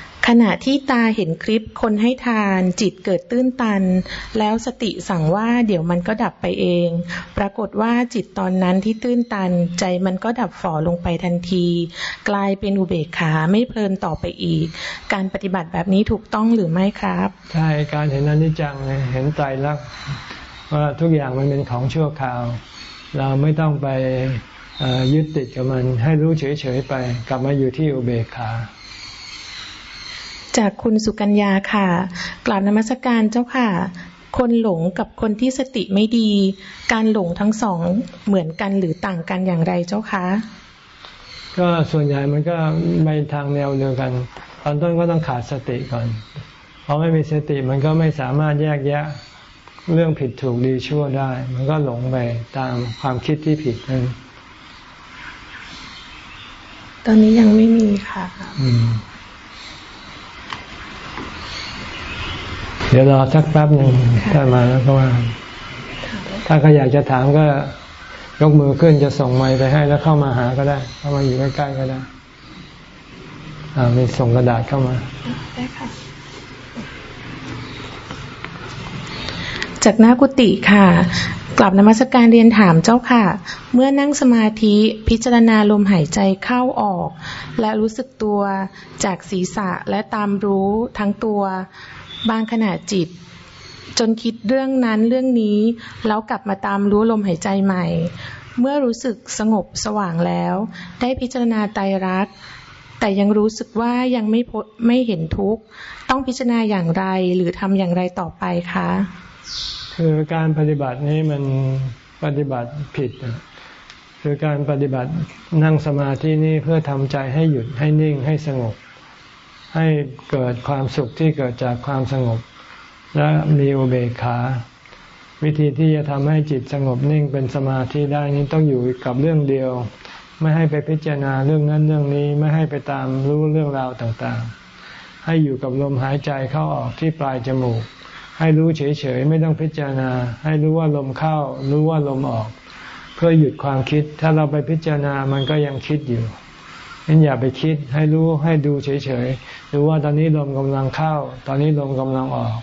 ข ณะที่ตาเห็นคลิปคนให้ทาน จิตเกิดตื้นตัน แล้วสติสั่งว่าเดี๋ยวมันก็ดับไปเอง ปรากฏว่าจิตตอนนั้นที่ตื้นตัน ใจมันก็ดับฝ่อลงไปทันที กลายเป็นอุเบกขาไม่เพลินต่อไปอีก การปฏิบัติแบบนี้ถูกต้องหรือไม่ครับ ใช่การเห็นอนิจจังเห็นใจรักว่าทุกอย่างมันเป็นของชั่วคราว เราไม่ต้องไปยึดติดกับมันให้รู้เฉยๆไป กลับมาอยู่ที่อุเบกขา จากคุณสุกัญญาค่ะ กล่าวนมัสการเจ้าค่ะ คนหลงกับคนที่สติไม่ดี การหลงทั้งสองเหมือนกันหรือต่างกันอย่างไรเจ้าคะ ก็ส่วนใหญ่มันก็ไปทางแนวเดียวกัน ตอนต้นก็ต้องขาดสติก่อน เพราะไม่มีสติมันก็ไม่สามารถแยกแยะเรื่องผิดถูกดีชั่วได้ มันก็หลงไปตามความคิดที่ผิดนั่นตอนนี้ยังไม่มีค่ะ อืม เดี๋ยวรอสักแป๊บหนึ่งถ้ามาแล้วก็ว่า ถ้าใครอยากจะถามก็ยกมือขึ้นจะส่งไมค์ไปให้แล้วเข้ามาหาก็ได้ เข้ามาอยู่ใกล้ๆก็ได้อ่ามีส่งกระดาษเข้ามาได้ค่ะจากหน้ากุฏิค่ะ กลับนมัสการเรียนถามเจ้าค่ะ เมื่อนั่งสมาธิพิจารณาลมหายใจเข้าออก และรู้สึกตัวจากศีรษะและตามรู้ทั้งตัว บางขณะจิต จนคิดเรื่องนั้นเรื่องนี้ แล้วกลับมาตามรู้ลมหายใจใหม่ เมื่อรู้สึกสงบสว่างแล้ว ได้พิจารณาไตรักแต่ยังรู้สึกว่ายังไม่ไม่เห็นทุกข์ต้องพิจารณาอย่างไรหรือทำอย่างไรต่อไปคะคือการปฏิบัตินี้มันปฏิบัติผิด คือการปฏิบัตินั่งสมาธินี้เพื่อทำใจให้หยุดให้นิ่งให้สงบ ให้เกิดความสุขที่เกิดจากความสงบ และมีอุเบกขา วิธีที่จะทำให้จิตสงบนิ่งเป็นสมาธิได้นี้ต้องอยู่กับเรื่องเดียว ไม่ให้ไปพิจารณาเรื่องนั้นเรื่องนี้ไม่ให้ไปตามรู้เรื่องราวต่างๆ ให้อยู่กับลมหายใจเข้าออกที่ปลายจมูก ให้รู้เฉยๆไม่ต้องพิจารณา ให้รู้ว่าลมเข้า รู้ว่าลมออก เพื่อหยุดความคิด ถ้าเราไปพิจารณามันก็ยังคิดอยู่งั้นอย่าไปคิดให้รู้ให้ดูเฉย ๆดูว่าตอนนี้ลมกำลังเข้า ตอนนี้ลมกำลังออก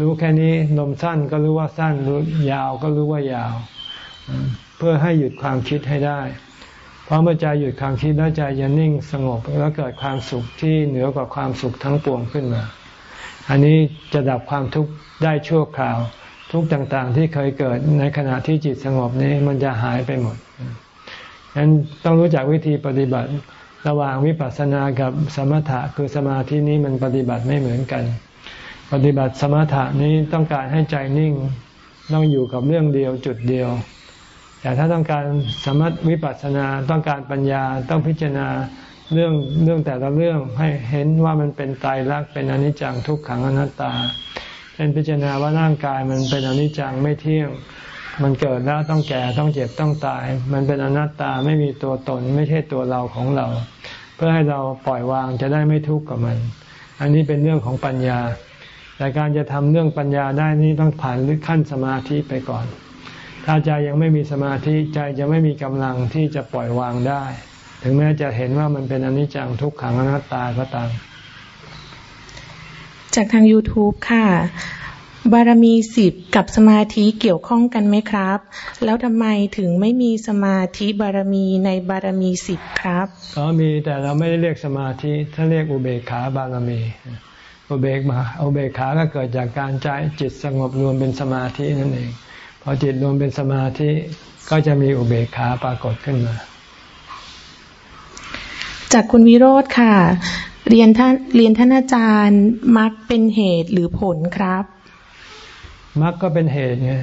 รู้แค่นี้นมสั้นก็รู้ว่าสั้นรู้ยาวก็รู้ว่ายาว เพื่อให้หยุดความคิดให้ได้ เพราะเมื่อใจหยุดความคิดแล้วใจจะนิ่งสงบแล้วเกิดความสุขที่เหนือกว่าความสุขทั้งปวงขึ้นมา อันนี้จะดับความทุกข์ได้ชั่วคราว ทุกต่างๆที่เคยเกิดในขณะที่จิตสงบนี้มันจะหายไปหมดฉะนั้นต้องรู้จักวิธีปฏิบัติ ระหว่างวิปัสสนากับสมถะคือสมาธินี้มันปฏิบัติไม่เหมือนกัน ปฏิบัติสมถะนี้ต้องการให้ใจนิ่งต้องอยู่กับเรื่องเดียวจุดเดียว แต่ถ้าต้องการสมถวิปัสสนาต้องการปัญญาต้องพิจารณาเรื่องเรื่องแต่ละเรื่องให้เห็นว่ามันเป็นตายรักเป็นอนิจจังทุกขังอนัตตาเป็นพิจารณาว่าร่างกายมันเป็นอนิจจังไม่เที่ยง มันเกิดแล้วต้องแก่ต้องเจ็บต้องตาย มันเป็นอนัตตาไม่มีตัวตน ไม่ใช่ตัวเราของเรา เพื่อให้เราปล่อยวางจะได้ไม่ทุกข์กับมัน อันนี้เป็นเรื่องของปัญญา แต่การจะทำเรื่องปัญญาได้นี่ต้องผ่านขั้นสมาธิไปก่อน ถ้าใจยังไม่มีสมาธิใจจะไม่มีกำลังที่จะปล่อยวางได้ ถึงแม้จะเห็นว่ามันเป็นอนิจจังทุกขังอนัตตาก็ตามจากทาง YouTube ค่ะ บารมีสิบกับสมาธิเกี่ยวข้องกันไหมครับ แล้วทำไมถึงไม่มีสมาธิบารมีในบารมีสิบครับก็มีแต่เราไม่ได้เรียกสมาธิถ้าเรียกอุเบกขาบารมี อุเบกมาอุเบกขาก็เกิดจากการใจจิตสงบรวมเป็นสมาธินั่นเองพอจิตรวมเป็นสมาธิก็จะมีอุเบกขาปรากฏขึ้นมา จากคุณวิโรธค่ะ เรียนท่านเรียนท่านอาจารย์มักเป็นเหตุหรือผลครับ มรรคก็เป็นเหตุไง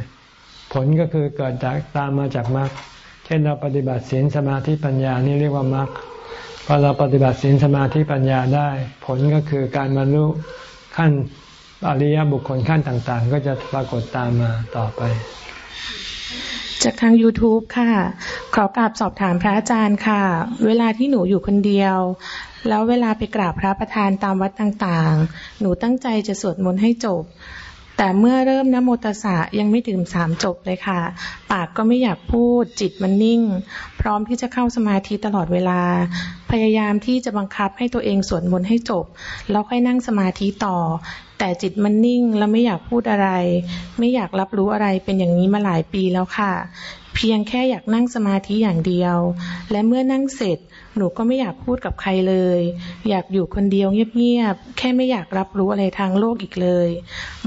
ผลก็คือเกิดจากตามมาจากมรรคเช่นเราปฏิบัติศีลสมาธิปัญญานี่เรียกว่ามรรคพอเราปฏิบัติศีลสมาธิปัญญาได้ ผลก็คือการบรรลุขั้นอริยบุคคลขั้นต่าง ๆ ก็จะปรากฏตามมาต่อไป จากทาง YouTube ค่ะ ขอกราบสอบถามพระอาจารย์ค่ะ เวลาที่หนูอยู่คนเดียว แล้วเวลาไปกราบพระประธานตามวัดต่างๆ หนูตั้งใจจะสวดมนต์ให้จบ แต่เมื่อเริ่มนโมตสะยังไม่ถึงสามจบเลยค่ะ ปากก็ไม่อยากพูดจิตมันนิ่ง พร้อมที่จะเข้าสมาธิตลอดเวลา พยายามที่จะบังคับให้ตัวเองสวดมนต์ให้จบ แล้วค่อยนั่งสมาธิต่อ แต่จิตมันนิ่งแล้วไม่อยากพูดอะไร ไม่อยากรับรู้อะไรเป็นอย่างนี้มาหลายปีแล้วค่ะ เพียงแค่อยากนั่งสมาธิอย่างเดียว และเมื่อนั่งเสร็จ หนูก็ไม่อยากพูดกับใครเลย อยากอยู่คนเดียวเงียบๆแค่ไม่อยากรับรู้อะไรทางโลกอีกเลย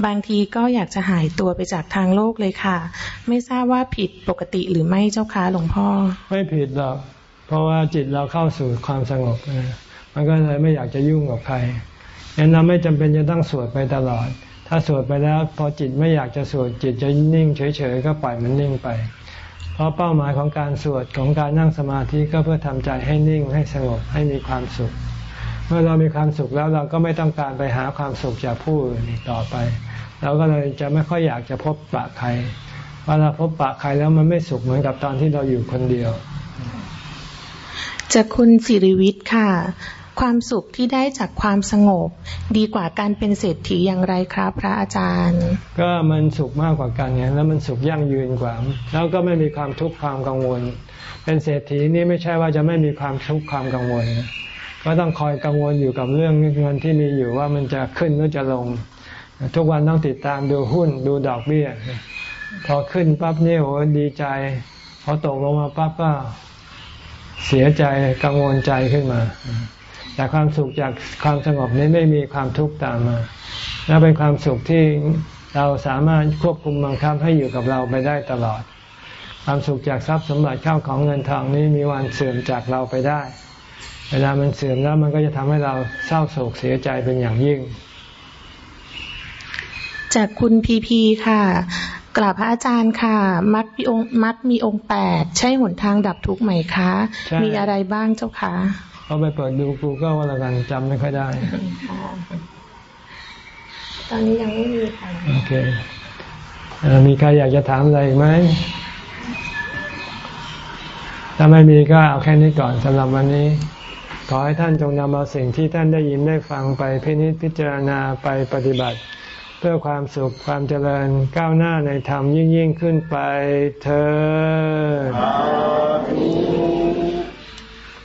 บางทีก็อยากจะหายตัวไปจากทางโลกเลยค่ะ ไม่ทราบว่าผิดปกติหรือไม่เจ้าคะหลวงพ่อ ไม่ผิดหรอกเพราะว่าจิตเราเข้าสู่ความสงบมันก็เลยไม่อยากจะยุ่งกับใคร งั้นเราไม่จำเป็นจะต้องสวดไปตลอด ถ้าสวดไปแล้วพอจิตไม่อยากจะสวดจิตจะนิ่งเฉยๆก็ปล่อยมันนิ่งไป เพราะเป้าหมายของการสวดของการนั่งสมาธิก็เพื่อทำใจให้นิ่งให้สงบให้มีความสุข เมื่อเรามีความสุขแล้วเราก็ไม่ต้องการไปหาความสุขจากผู้อื่นต่อไป เราก็เลยจะไม่ค่อยอยากจะพบปะใครเวลาพบปะใครแล้วมันไม่สุขเหมือนกับตอนที่เราอยู่คนเดียวจากคุณสิริวิทย์ค่ะ ความสุขที่ได้จากความสงบ ดีกว่าการเป็นเศรษฐีอย่างไรครับพระอาจารย์ ก็มันสุขมากกว่ากันไงแล้วมันสุขยั่งยืนกว่า แล้วก็ไม่มีความทุกข์ความกังวล เป็นเศรษฐีนี่ไม่ใช่ว่าจะไม่มีความทุกข์ความกังวล ก็ต้องคอยกังวลอยู่กับเรื่องเงินที่มีอยู่ว่ามันจะขึ้นหรือจะลง ทุกวันต้องติดตามดูหุ้นดูดอกเบี้ย พอขึ้นปั๊บนี่โหดีใจ พอตกลงมาปั๊บก็เสียใจกังวลใจขึ้นมา แต่ความสุขจากความสงบนี้ไม่มีความทุกข์ตามมา และเป็นความสุขที่เราสามารถควบคุมบังคับให้อยู่กับเราไปได้ตลอด ความสุขจากทรัพย์สมบัติเข้าของเงินทองนี้มีวันเสื่อมจากเราไปได้ เวลามันเสื่อมแล้วมันก็จะทำให้เราเศร้าโศกเสียใจเป็นอย่างยิ่ง จากคุณพีพีค่ะกราบพระอาจารย์ค่ะ มัดมีองค์มัดมีองค์แปดใช่หนทางดับทุกข์ไหมคะ มีอะไรบ้างเจ้าคะ เขาไปเปิดดูกูก็ว่าละกันจำไม่ค่อยได้ ตอนนี้ยังไม่มีค่ะ โอเคมีใครอยากจะถามอะไรไหม ถ้าไม่มีก็เอาแค่นี้ก่อนสำหรับวันนี้ ขอให้ท่านจงนำเอาสิ่งที่ท่านได้ยินได้ฟังไปพินิจพิจารณาไปปฏิบัติ เพื่อความสุขความเจริญก้าวหน้าในธรรมยิ่งยิ่งขึ้นไปเธอ